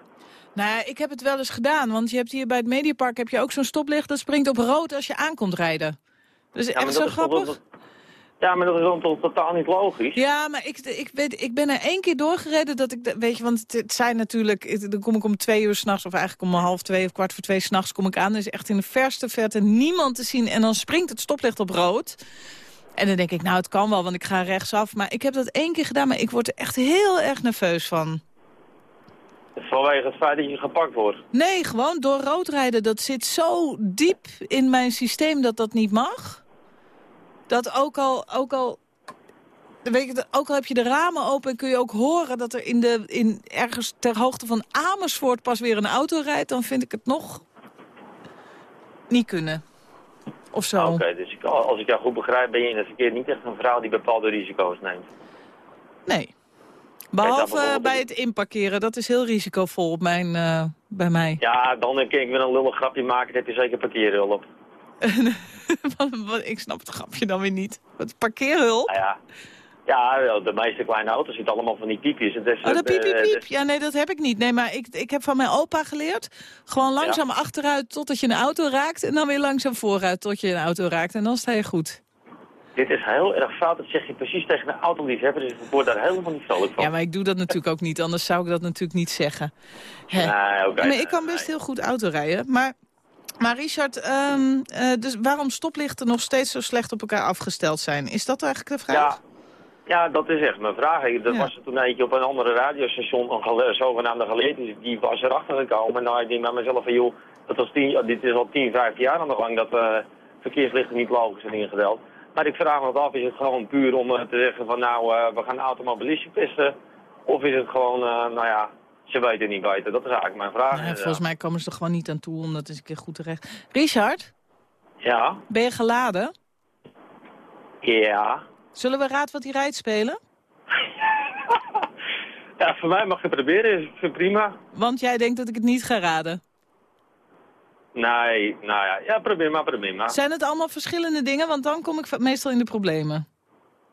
Nou ja, ik heb het wel eens gedaan, want je hebt hier bij het Mediapark heb je ook zo'n stoplicht dat springt op rood als je aankomt rijden. Dus Ja, maar echt zo is toch- grappig. Ja, maar dat is dan totaal niet logisch. Ja, maar ik, ik, weet, ik ben er één keer doorgereden dat ik, weet je, want het, het zijn natuurlijk, het- dan kom ik om twee uur s'nachts, of eigenlijk om half twee of kwart voor twee s'nachts kom ik aan. Er is echt in de verste verte niemand te zien en dan springt het stoplicht op rood. En dan denk ik, nou het kan wel, want ik ga rechtsaf. Maar ik heb dat één keer gedaan, maar ik word er echt heel erg nerveus van. Vanwege het feit dat je gepakt wordt. Nee, gewoon door rood rijden, dat zit zo diep in mijn systeem dat dat niet mag. Dat ook al, ook al, weet je, ook al heb je de ramen open... kun je ook horen dat er in de, in, ergens ter hoogte van Amersfoort pas weer een auto rijdt... dan vind ik het nog niet kunnen. Of zo. Oké, dus ik, als ik jou goed begrijp ben je in het verkeer niet echt een vrouw die bepaalde risico's neemt. Nee. Behalve bij het inparkeren, dat is heel risicovol op mijn, eh, bij mij. Ja, dan denk ik, ik wil een lullig grapje maken, dan heb je zeker parkeerhulp. Ik snap het grapje dan weer niet. Wat parkeerhulp? Nou ja. Ja, de meeste kleine auto's zitten allemaal van die piepjes. Oh, dat piep, piep, eh, piep. Ja, nee, dat heb ik niet. Nee, maar ik, ik heb van mijn opa geleerd... gewoon langzaam achteruit totdat je een auto raakt... en dan weer langzaam vooruit tot je een auto raakt. En dan sta je goed. Dit is heel erg fout, dat zeg je precies tegen een autoliefhebber, dus ik word daar helemaal niet vrolijk van. Ja, maar ik doe dat natuurlijk ook niet. Anders zou ik dat natuurlijk niet zeggen. Hè. Nee, oké. Nee, ik kan best heel goed autorijden. Maar, maar Richard, ehm, eh, dus waarom stoplichten nog steeds zo slecht op elkaar afgesteld zijn? Is dat eigenlijk de vraag? Ja, ja, dat is echt mijn vraag. Er was er toen eentje op een andere radiostation, een gele- zogenaamde geleerd, die, was erachter gekomen. Nou, ik denk bij mezelf van, joh, dat was tien, dit is al 10, 15 jaar aan de gang dat eh, verkeerslichten niet logisch zijn ingedeeld. Maar ik vraag me af, is het gewoon puur om eh, te zeggen van, nou, eh, we gaan automobilisten pesten? Of is het gewoon, eh, nou ja, ze weten niet weten. Dat is eigenlijk mijn vraag. Nou, volgens mij komen ze er gewoon niet aan toe om dat eens een keer goed terecht. Richard, Ja, ben je geladen? ja. Zullen we Raad wat hij rijdt spelen? Ja, voor mij mag je het proberen, is het prima. Want jij denkt dat ik het niet ga raden. Nee, nou ja, ja, probeer maar, probeer maar. Zijn het allemaal verschillende dingen? Want dan kom ik meestal in de problemen.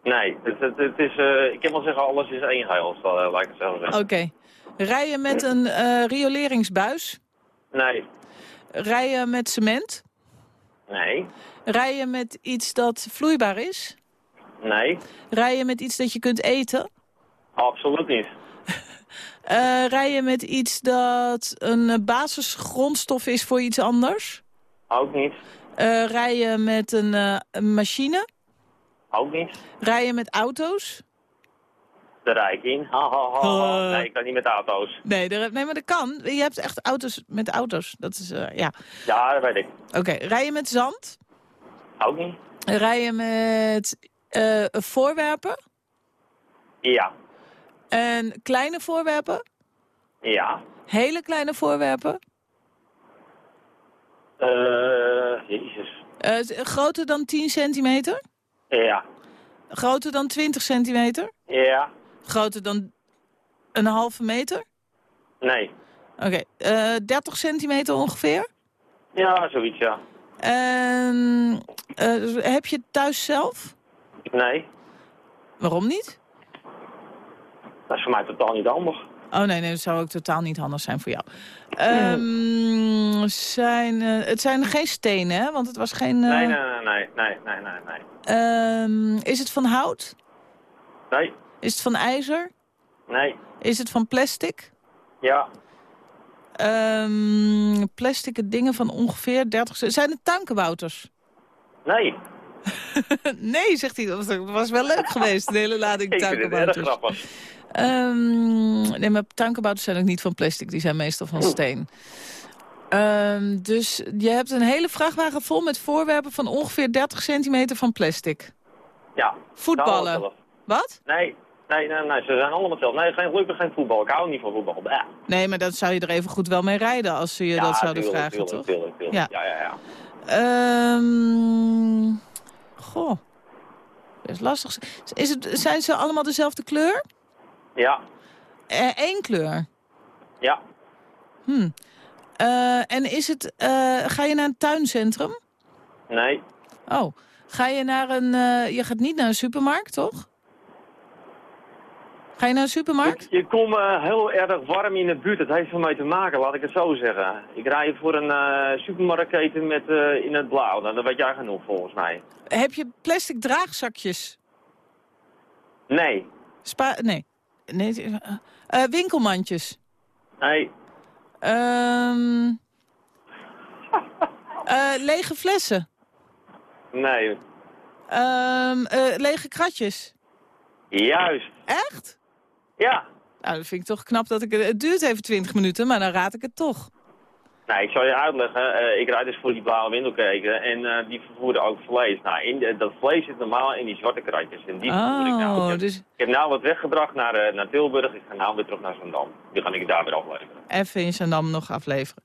Nee, het, het, het is, eh, ik kan wel zeggen, alles is één geil, eh, laat ik het zo zeggen. Oké. Rijden met een eh, rioleringsbuis? Nee, Rijden met cement? nee, Rijden met iets dat vloeibaar is? nee, Rijden met iets dat je kunt eten? absoluut niet. Eh rijden met iets dat een basisgrondstof is voor iets anders? Ook niet, Eh rijden met een, eh, een machine? ook niet. Rijden met auto's? In. Ha, ha, ha, ha. Eh. Nee, ik kan niet met auto's. Nee, nee, maar dat kan. Je hebt echt auto's met auto's. Dat is, ja. Ja, dat weet ik. Oké, rijden met zand? Ook niet. Rijden met eh, voorwerpen? Ja, En kleine voorwerpen? ja. Hele kleine voorwerpen? Eh, jezus. Z- groter dan 10 centimeter? Ja, Groter dan 20 centimeter? ja, Groter dan een halve meter? nee. Oké, eh 30 centimeter ongeveer? Ja, zoiets, ja. En heb je het thuis zelf? Nee, Waarom niet? Dat is voor mij totaal niet handig. Oh nee, nee, dat zou ook totaal niet handig zijn voor jou. Ehm, zijn, eh, het zijn geen stenen, hè? Want het was geen... eh, Nee, nee, nee, nee, nee, nee, nee, ehm, is het van hout? Nee, Is het van ijzer? nee, Is het van plastic? ja, Ehm plastic dingen van ongeveer 30... ce- Zijn het tankenbouters? nee. nee, zegt hij. Dat was wel leuk geweest, de hele lading Ik vind het erg tankenbouters. grappig. Ehm, nee, maar tankenbouters zijn ook niet van plastic. Die zijn meestal van steen. Ehm, dus je hebt een hele vrachtwagen vol met voorwerpen van ongeveer 30 centimeter van plastic. Ja. Voetballen. Nou, Wat? Nee, nee, nee, nee, ze zijn allemaal hetzelfde. Nee, geen, gelukkig geen voetbal. Ik hou niet van voetbal. Ja, Nee, maar dan zou je er even goed wel mee rijden als ze je ja dat zouden tuurlijk, vragen, tuurlijk, toch? Tuurlijk, tuurlijk. Ja. Ja, ja, ja. Ehm, goh. Best lastig. Is het, zijn ze allemaal dezelfde kleur? Ja, Eén kleur? ja. Hm. Eh, en is het, eh, ga je naar een tuincentrum? Nee, Oh, ga je naar een... eh, je gaat niet naar een supermarkt, toch? Ga je naar een supermarkt? je komt eh, heel erg warm in de buurt. Dat heeft ermee te maken, laat ik het zo zeggen. Ik rij voor een eh, supermarktketen met, eh, in het blauw. Nou, dat weet jij genoeg volgens mij. Heb je plastic draagzakjes? Nee, Spa nee. Nee eh, winkelmandjes? nee, Ehm eh, lege flessen? nee. Eh, lege kratjes? Juist. Echt? Ja. Nou, dat vind ik toch knap dat ik... Het duurt even 20 minuten, maar dan raad ik het toch. Nou, ik zal je uitleggen. Eh, ik rijd dus voor die blauwe winkelketen en eh, die vervoeren ook vlees. Nou, in de- dat vlees zit normaal in die zwarte kratjes. En die vervoer ik nou. Ik Oh, heb, dus ik heb nou wat weggebracht naar, eh, naar Tilburg. Ik ga nou weer terug naar Zandam. Die ga ik daar weer afleveren. even in Zandam nog afleveren.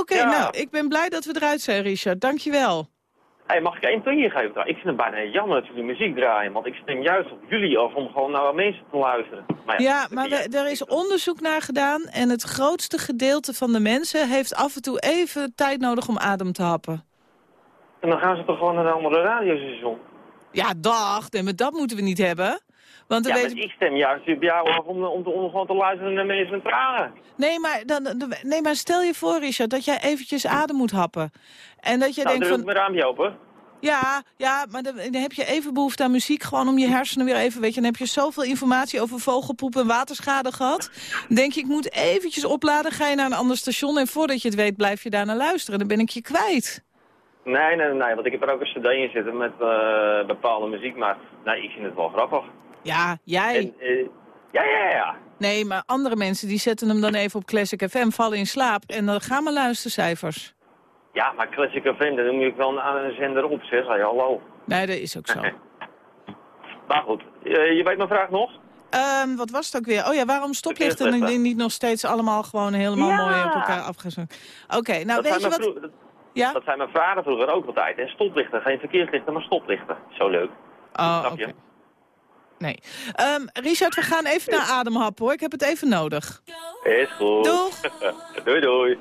Oké, Ja. nou, ik ben blij dat we eruit zijn, Richard. Dankjewel. Hey, mag ik één puntje geven? Nou, ik vind het bijna jammer dat jullie muziek draaien, want ik stem juist op jullie af om gewoon naar mensen te luisteren. Maar Ja, maar we- er is onderzoek naar gedaan en het grootste gedeelte van de mensen heeft af en toe even tijd nodig om adem te happen. En dan gaan ze toch gewoon naar een andere radiostation? Ja, dag, nee, maar dat moeten we niet hebben. Want Ja, maar ik stem juist op jou af om, om, om gewoon te luisteren naar mensen met tranen. nee, maar dan, dan- nee, maar stel je voor, Richard, dat jij eventjes adem moet happen. En dat je Nou, denkt van... mijn raampje open. Ja, ja, maar dan, dan heb je even behoefte aan muziek. Gewoon om je hersenen weer even, weet je. Dan heb je zoveel informatie over vogelpoep en waterschade gehad. Dan denk je, ik moet eventjes opladen. Ga je naar een ander station en voordat je het weet blijf je daar naar luisteren. Dan ben ik je kwijt. Nee, nee, nee, want ik heb er ook een cd in zitten met eh, bepaalde muziek, maar nee, ik vind het wel grappig. Ja, jij. En, eh, ja, ja, ja. Nee, maar andere mensen die zetten hem dan even op Classic FM, vallen in slaap. En dan gaan maar luistercijfers. Ja, maar Classic FM, dan moet ik wel aan een zender op, zeg. Hey, hallo. Nee, dat is ook zo. Maar goed, eh, je weet mijn vraag nog? Ehm, wat was het ook weer? Oh ja, waarom stoplichten niet nog steeds allemaal gewoon helemaal Ja. mooi op elkaar afgezet? Oké, nou dat, weet je wat... dat, Ja? dat zijn mijn vader vroeger ook altijd. En stoplichten, geen verkeerslichten, maar stoplichten. Zo leuk. Oh, oké. Nee. Ehm, Richard, we gaan even naar ademhappen hoor. Ik heb het even nodig. Is goed. Doeg. doei, doei.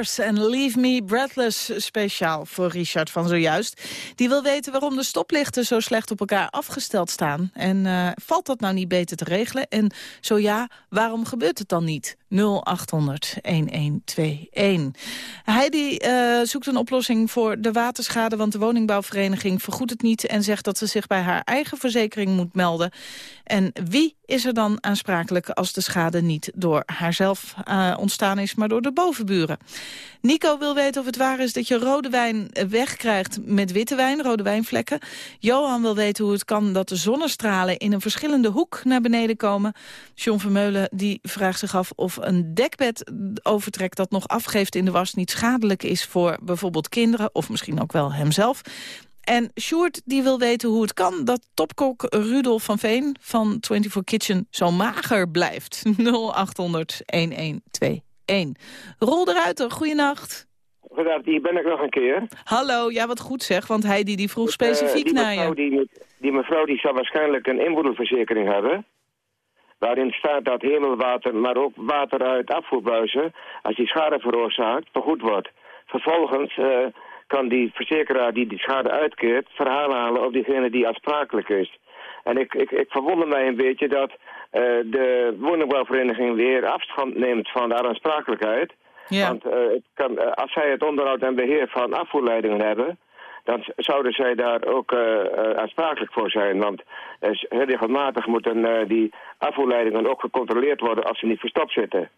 En Leave Me Breathless speciaal voor Richard van zojuist. Die wil weten waarom de stoplichten zo slecht op elkaar afgesteld staan. En eh, valt dat nou niet beter te regelen? En zo ja, waarom gebeurt het dan niet? Heidi eh, zoekt een oplossing voor de waterschade... want de woningbouwvereniging vergoedt het niet... en zegt dat ze zich bij haar eigen verzekering moet melden. En wie is er dan aansprakelijk als de schade niet door haarzelf eh, ontstaan is... maar door de bovenburen? Nico wil weten of het waar is dat je rode wijn wegkrijgt met witte wijn, rode wijnvlekken. Johan wil weten hoe het kan dat de zonnestralen in een verschillende hoek naar beneden komen. John Vermeulen die vraagt zich af of een dekbed overtrek dat nog afgeeft in de was niet schadelijk is voor bijvoorbeeld kinderen of misschien ook wel hemzelf. En Sjoerd die wil weten hoe het kan dat topkok Rudolf van Veen van 24 Kitchen zo mager blijft. 0800 1121. Rol de Ruiter, goeienacht. Goedenavond, hier ben ik nog een keer. Hallo, ja wat goed zeg, want Heidi die vroeg Eh, specifiek die naar mevrouw, je. Die, die mevrouw die zal waarschijnlijk een inboedelverzekering hebben. Waarin staat dat hemelwater, maar ook water uit afvoerbuizen, als die schade veroorzaakt, vergoed wordt. Vervolgens eh, kan die verzekeraar die die schade uitkeert, verhaal halen op diegene die aansprakelijk is. En ik, ik, ik verwonder mij een beetje dat eh, de woningbouwvereniging weer afstand neemt van de aansprakelijkheid. Want eh, het kan, als zij het onderhoud en beheer van afvoerleidingen hebben, dan zouden zij daar ook eh, eh, aansprakelijk voor zijn. Want eh, regelmatig moeten die afvoerleidingen ook gecontroleerd worden als ze niet verstopt zitten.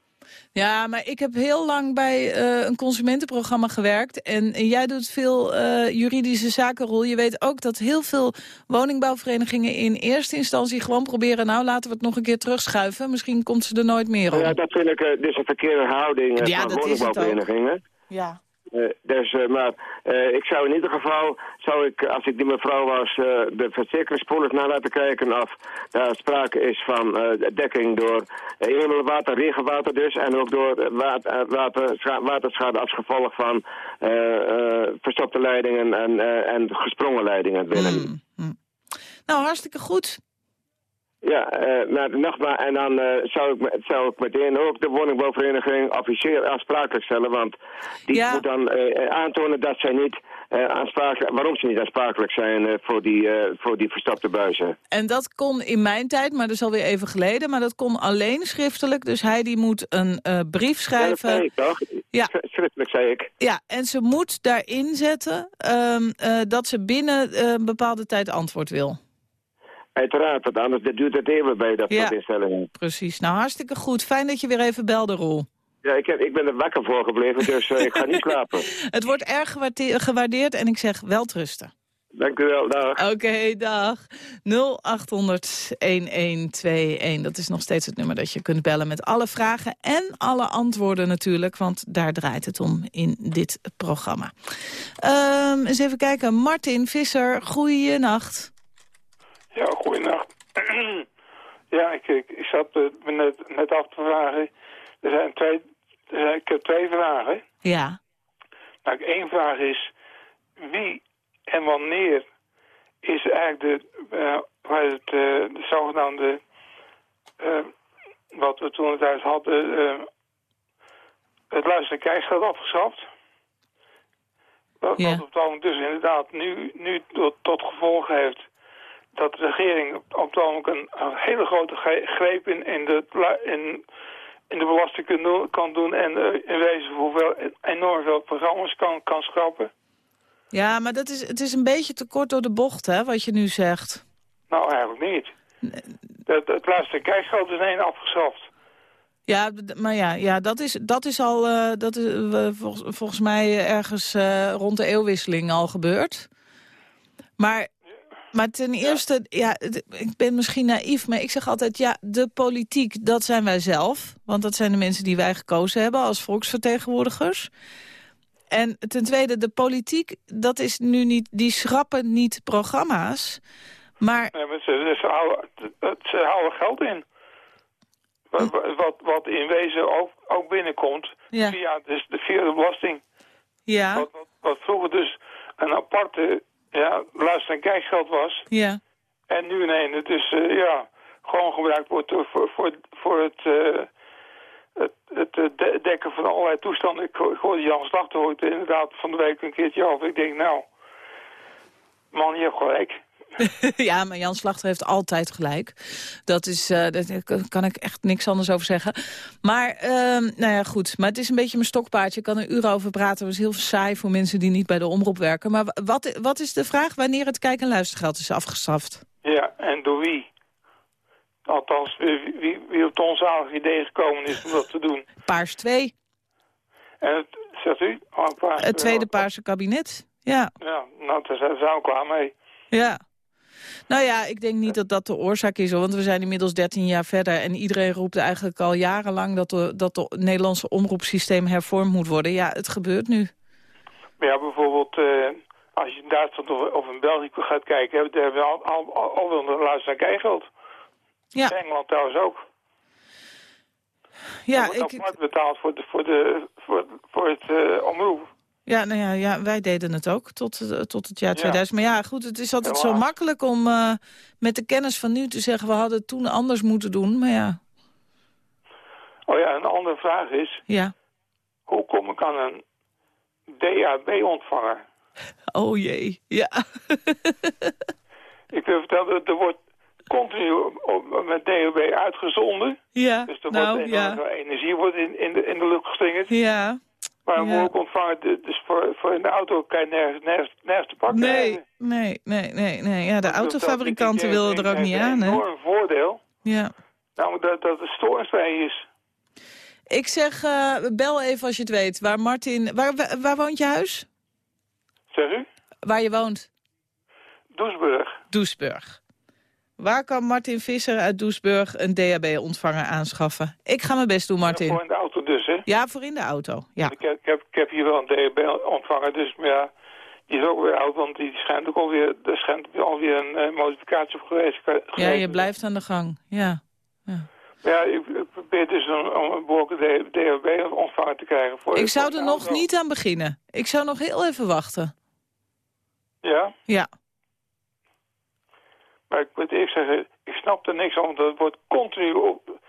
Ja, maar ik heb heel lang bij een consumentenprogramma gewerkt. En jij doet veel juridische zakenrol. Je weet ook dat heel veel woningbouwverenigingen in eerste instantie gewoon proberen... nou, laten we het nog een keer terugschuiven. Misschien komt ze er nooit meer om. Ja, dat vind ik dus een verkeerde houding Ja, van dat is het ook. woningbouwverenigingen. Ja. Eh, dus, eh, maar eh, ik zou in ieder geval, zou ik, als ik die mevrouw was, de verzekeringspolis naar laten kijken of daar sprake is van dekking door hemelwater, regenwater dus, en ook door water, waterscha- waterschade als gevolg van verstopte leidingen en, en gesprongen leidingen binnen. Nou, hartstikke goed. Ja, eh, maar nogmaals, en dan eh, zou, ik, zou ik meteen ook de woningbouwvereniging officieel aansprakelijk stellen, want die moet dan eh, aantonen dat zij niet aansprakelijk, waarom ze niet aansprakelijk zijn voor, die, eh, voor die verstapte buizen. En dat kon in mijn tijd, maar dat is alweer even geleden... maar dat kon alleen schriftelijk. Dus hij die moet een brief Ja, dat zei schrijven. ik toch? Ja. Sch- Schriftelijk zei ik. Ja, en ze moet daarin zetten ehm, eh, dat ze binnen een bepaalde tijd antwoord wil. Uiteraard, want anders duurt het even bij dat Ja. soort instellingen. Precies. Nou, hartstikke goed. Fijn dat je weer even belde, Roel. Ja, ik, heb, ik ben er wakker voor gebleven, dus eh, ik ga niet slapen. Het wordt erg gewaarde- gewaardeerd en ik zeg wel trusten. Dank u wel, dag. Oké, dag. 0800-1121. Dat is nog steeds het nummer dat je kunt bellen met alle vragen en alle antwoorden natuurlijk. Want daar draait het om in dit programma. Ehm, eens even kijken. Martin Visser, goeienacht. Ja, goeienacht. ja, ik, ik, ik zat eh, me net, net af te vragen. Er zijn twee, ik heb twee vragen. Ja. Nou, één vraag is, wie en wanneer is eigenlijk de, eh, waar het, eh, de zogenaamde, eh, wat we toen het uit hadden, eh, het luister- en kijkgeld afgeschaft? Wat, Ja. wat op het ogenblik dus inderdaad nu, nu tot, tot gevolg heeft dat de regering op een, een hele grote gre- greep in, in, de, in, in de belasting kan doen, en eh, in wezen hoeveel enorm veel programma's kan, kan schrappen. Ja, maar dat is, het is een beetje te kort door de bocht, hè, wat je nu zegt. Nou, eigenlijk niet. Het, het en kijkgeld is één afgeschaft. Ja, maar ja, ja dat, is, dat is al eh, dat is, eh, volgens, volgens mij ergens rond de eeuwwisseling al gebeurd. Maar, maar ten eerste, ja, ik ben misschien naïef, maar ik zeg altijd... ja, de politiek, dat zijn wij zelf. Want dat zijn de mensen die wij gekozen hebben als volksvertegenwoordigers. En ten tweede, de politiek, dat is nu niet, die schrappen niet programma's. Maar Nee, maar ze, ze, houden, ze houden geld in. Wat, wat, wat in wezen ook, ook binnenkomt Ja. via, dus de, via de belasting. ja, Wat, wat, wat vroeger dus een aparte ja, luister- en kijkgeld was. ja. En nu nee, het is eh, ja, gewoon gebruikt wordt door- voor, voor, voor het, eh, het, het eh, de- dekken van allerlei toestanden. Ik, ho- ik hoorde Jan Slachter inderdaad van de week een keertje over. Ik denk nou, man, je hebt gelijk. ja, maar Jan Slachter heeft altijd gelijk. Dat is, eh daar kan ik echt niks anders over zeggen. Maar, ehm, nou ja, goed. Maar het is een beetje mijn stokpaardje. Ik kan er uren over praten. Het is heel saai voor mensen die niet bij de omroep werken. Maar wa- wat, wat is de vraag wanneer het kijk- en luistergeld is afgeschaft? Ja, en door wie? Althans, wie, wie, wie op het onzalige idee gekomen is om dat te doen. Paars 2, En het, zegt u? Oh, een paar- het tweede Paarse kabinet. Ja, Ja, nou, daar zijn zijn we klaar mee. ja. Nou ja, ik denk niet dat dat de oorzaak is, want we zijn inmiddels 13 jaar verder. En iedereen roept eigenlijk al jarenlang dat de, dat het Nederlandse omroepsysteem hervormd moet worden. Ja, het gebeurt nu. Maar ja, bijvoorbeeld, eh, als je in Duitsland of, in België gaat kijken, hebben daar hebben we al, al, al, wel een luister naar kijkgeld. Ja. In Engeland trouwens ook. Ja, wordt ik, apart betaald voor, de, voor, de, voor, voor het eh omroep. Ja, nou ja, ja, wij deden het ook tot, eh, tot het jaar Ja. 2000. Maar ja, goed, het is altijd zo makkelijk om eh, met de kennis van nu te zeggen... we hadden het toen anders moeten doen, maar ja. Oh ja, een andere vraag is, Ja. hoe kom ik aan een DAB-ontvanger? Oh jee, ja. Ik wil vertellen, er wordt continu op, met DAB uitgezonden. Ja, Dus er nou, wordt ja. energie wordt in, in, de, in de lucht geslingerd. Ja. Maar een Ja. wolkontvanger, de- dus voor, voor in de auto kan je nergens, nergens, nergens te pakken Nee, nee, nee, nee, nee. Ja, de Dat- autofabrikanten wilden er ook niet dat- aan, Een hè? enorm voordeel. Ja. Namelijk dat, dat het stormvrij is. Ik zeg, eh, bel even als je het weet. Waar Martin... Waar, waar, waar woont je huis? Zeg u? Waar je woont? Doesburg. Doesburg. Waar kan Martin Visser uit Doesburg een DHB-ontvanger aanschaffen? Ik ga mijn best doen, Martin. Voor hè? Ja, voor in de auto. Ja. Ik, heb, ik, heb, ik heb hier wel een DHB-ontvanger, dus maar ja, die is ook weer oud, want die schijnt ook alweer, er schijnt alweer een eh, modificatie op geweest. Ja, je blijft aan de gang. Ja. Ja, ik, ik probeer dus een, om een behoorlijke DHB-ontvanger te krijgen. Voor Ik zou er nog niet aan beginnen. Ik zou nog heel even wachten. Ja? Ja. Maar ik moet eerlijk zeggen, ik snap er niks van, want het wordt continu op,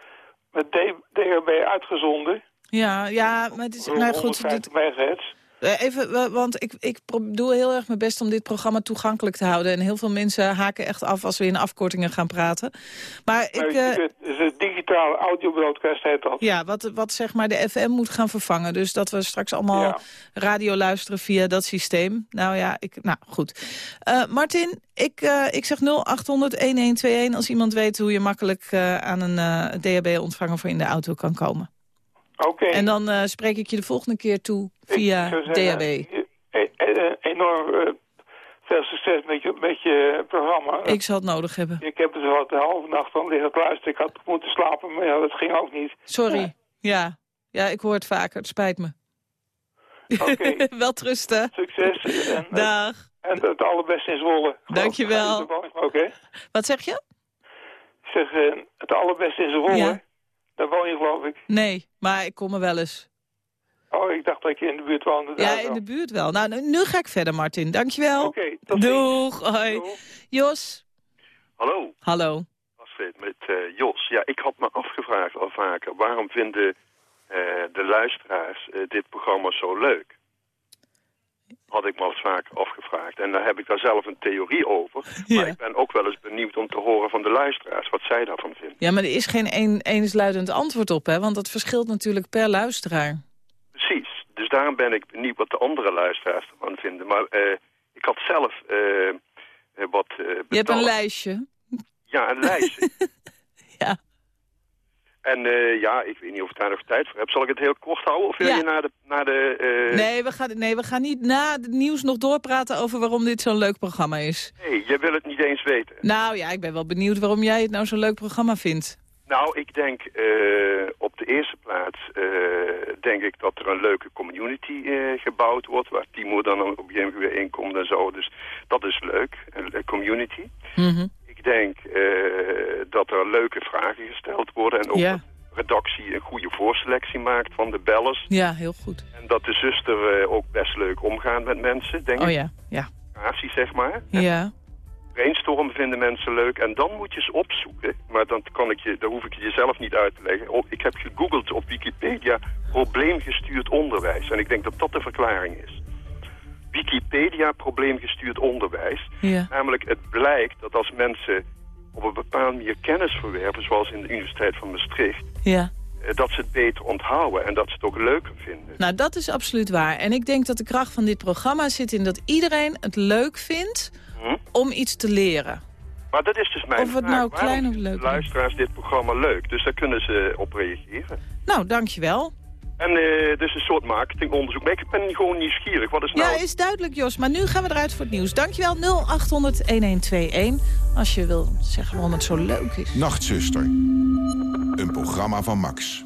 met DHB uitgezonden. Ja, ja, maar het is... Nou goed, dit, 150 megahertz. Eh, Even, want ik, ik doe heel erg mijn best om dit programma toegankelijk te houden. En heel veel mensen haken echt af als we in afkortingen gaan praten. Maar ik, eh, het is een digitale audiobroadcast heet dat. ja, wat, wat zeg maar de FM moet gaan vervangen. Dus dat we straks allemaal Ja. radio luisteren via dat systeem. Nou ja, ik, nou goed. Eh, Martin, ik, ik zeg 0800-1121 als iemand weet hoe je makkelijk aan een DHB-ontvanger voor in de auto kan komen. Oké. En dan eh, spreek ik je de volgende keer toe via DHB. e- e- e- enorm eh, veel succes met je, met je programma. Ik zal het nodig hebben. Ik heb er wat de halve nacht van liggen te luisteren. Ik had moeten slapen, maar ja, dat ging ook niet. Sorry. Ja. ja, ik hoor het vaker. Het spijt me. Oké. Wel trusten. Succes. En, eh, Dag. en het allerbeste in Zwolle. Dankjewel. Oké. Wat zeg je? Ik zeg eh, het allerbeste in Zwolle. Ja. Daar woon je geloof ik. Nee, maar ik kom er wel eens. Oh, ik dacht dat je in de buurt woonde. Ja, in de buurt wel. Nou, nu, ga ik verder, Martin. Dankjewel. Oké, tot Doeg. Hoi. Jos. Hallo, Hallo. Astrid, met eh, Jos. Ja, ik had me afgevraagd al vaker, waarom vinden eh, de luisteraars eh, dit programma zo leuk? Had ik me al vaker afgevraagd. En daar heb ik daar zelf een theorie over. Maar ik ben ook wel eens benieuwd om te horen van de luisteraars wat zij daarvan vinden. Ja, maar er is geen een, eensluidend antwoord op, hè? Want dat verschilt natuurlijk per luisteraar. Precies. Dus daarom ben ik benieuwd wat de andere luisteraars ervan vinden. Maar eh, ik had zelf eh, eh, wat eh Je hebt een lijstje. Ja, een lijstje. ja. En eh, ja, ik weet niet of ik daar nog tijd voor heb. Zal ik het heel kort houden of wil Ja. je naar de... Naar de eh, Nee, we gaan, nee, we gaan niet na het nieuws nog doorpraten over waarom dit zo'n leuk programma is. Nee, jij wil het niet eens weten. Nou ja, ik ben wel benieuwd waarom jij het nou zo'n leuk programma vindt. Nou, ik denk eh, op de eerste plaats denk ik dat er een leuke community gebouwd wordt, waar Timo dan op een gegeven moment weer inkomt en zo. Dus dat is leuk, een, community. Mhm. Ik denk eh, dat er leuke vragen gesteld worden en ook Ja. redactie een goede voorselectie maakt van de bellers. Ja, heel goed. En dat de zuster eh, ook best leuk omgaan met mensen, denk Oh ik. ja, ja. Communicatie, zeg maar. Ja. Brainstormen vinden mensen leuk en dan moet je ze opzoeken. Maar dan kan ik je, daar hoef ik je zelf niet uit te leggen. Oh, ik heb gegoogeld op Wikipedia probleemgestuurd onderwijs. En ik denk dat dat de verklaring is. Wikipedia probleemgestuurd onderwijs. Ja. Namelijk, het blijkt dat als mensen op een bepaalde manier kennis verwerven, zoals in de Universiteit van Maastricht, Ja. eh, dat ze het beter onthouden en dat ze het ook leuker vinden. Nou, dat is absoluut waar. En ik denk dat de kracht van dit programma zit in dat iedereen het leuk vindt Hm? om iets te leren. Maar dat is dus mijn Of het vraag. nou klein of leuk luisteraars dit programma leuk? Dus daar kunnen ze op reageren. Nou, dankjewel. En eh dus een soort marketingonderzoek. Maar ik ben gewoon nieuwsgierig. Wat is nou... Ja, is duidelijk, Jos. Maar nu gaan we eruit voor het nieuws. Dankjewel, 0800-1121. Als je wil zeggen waarom het zo leuk is. Nachtzuster. Een programma van Max.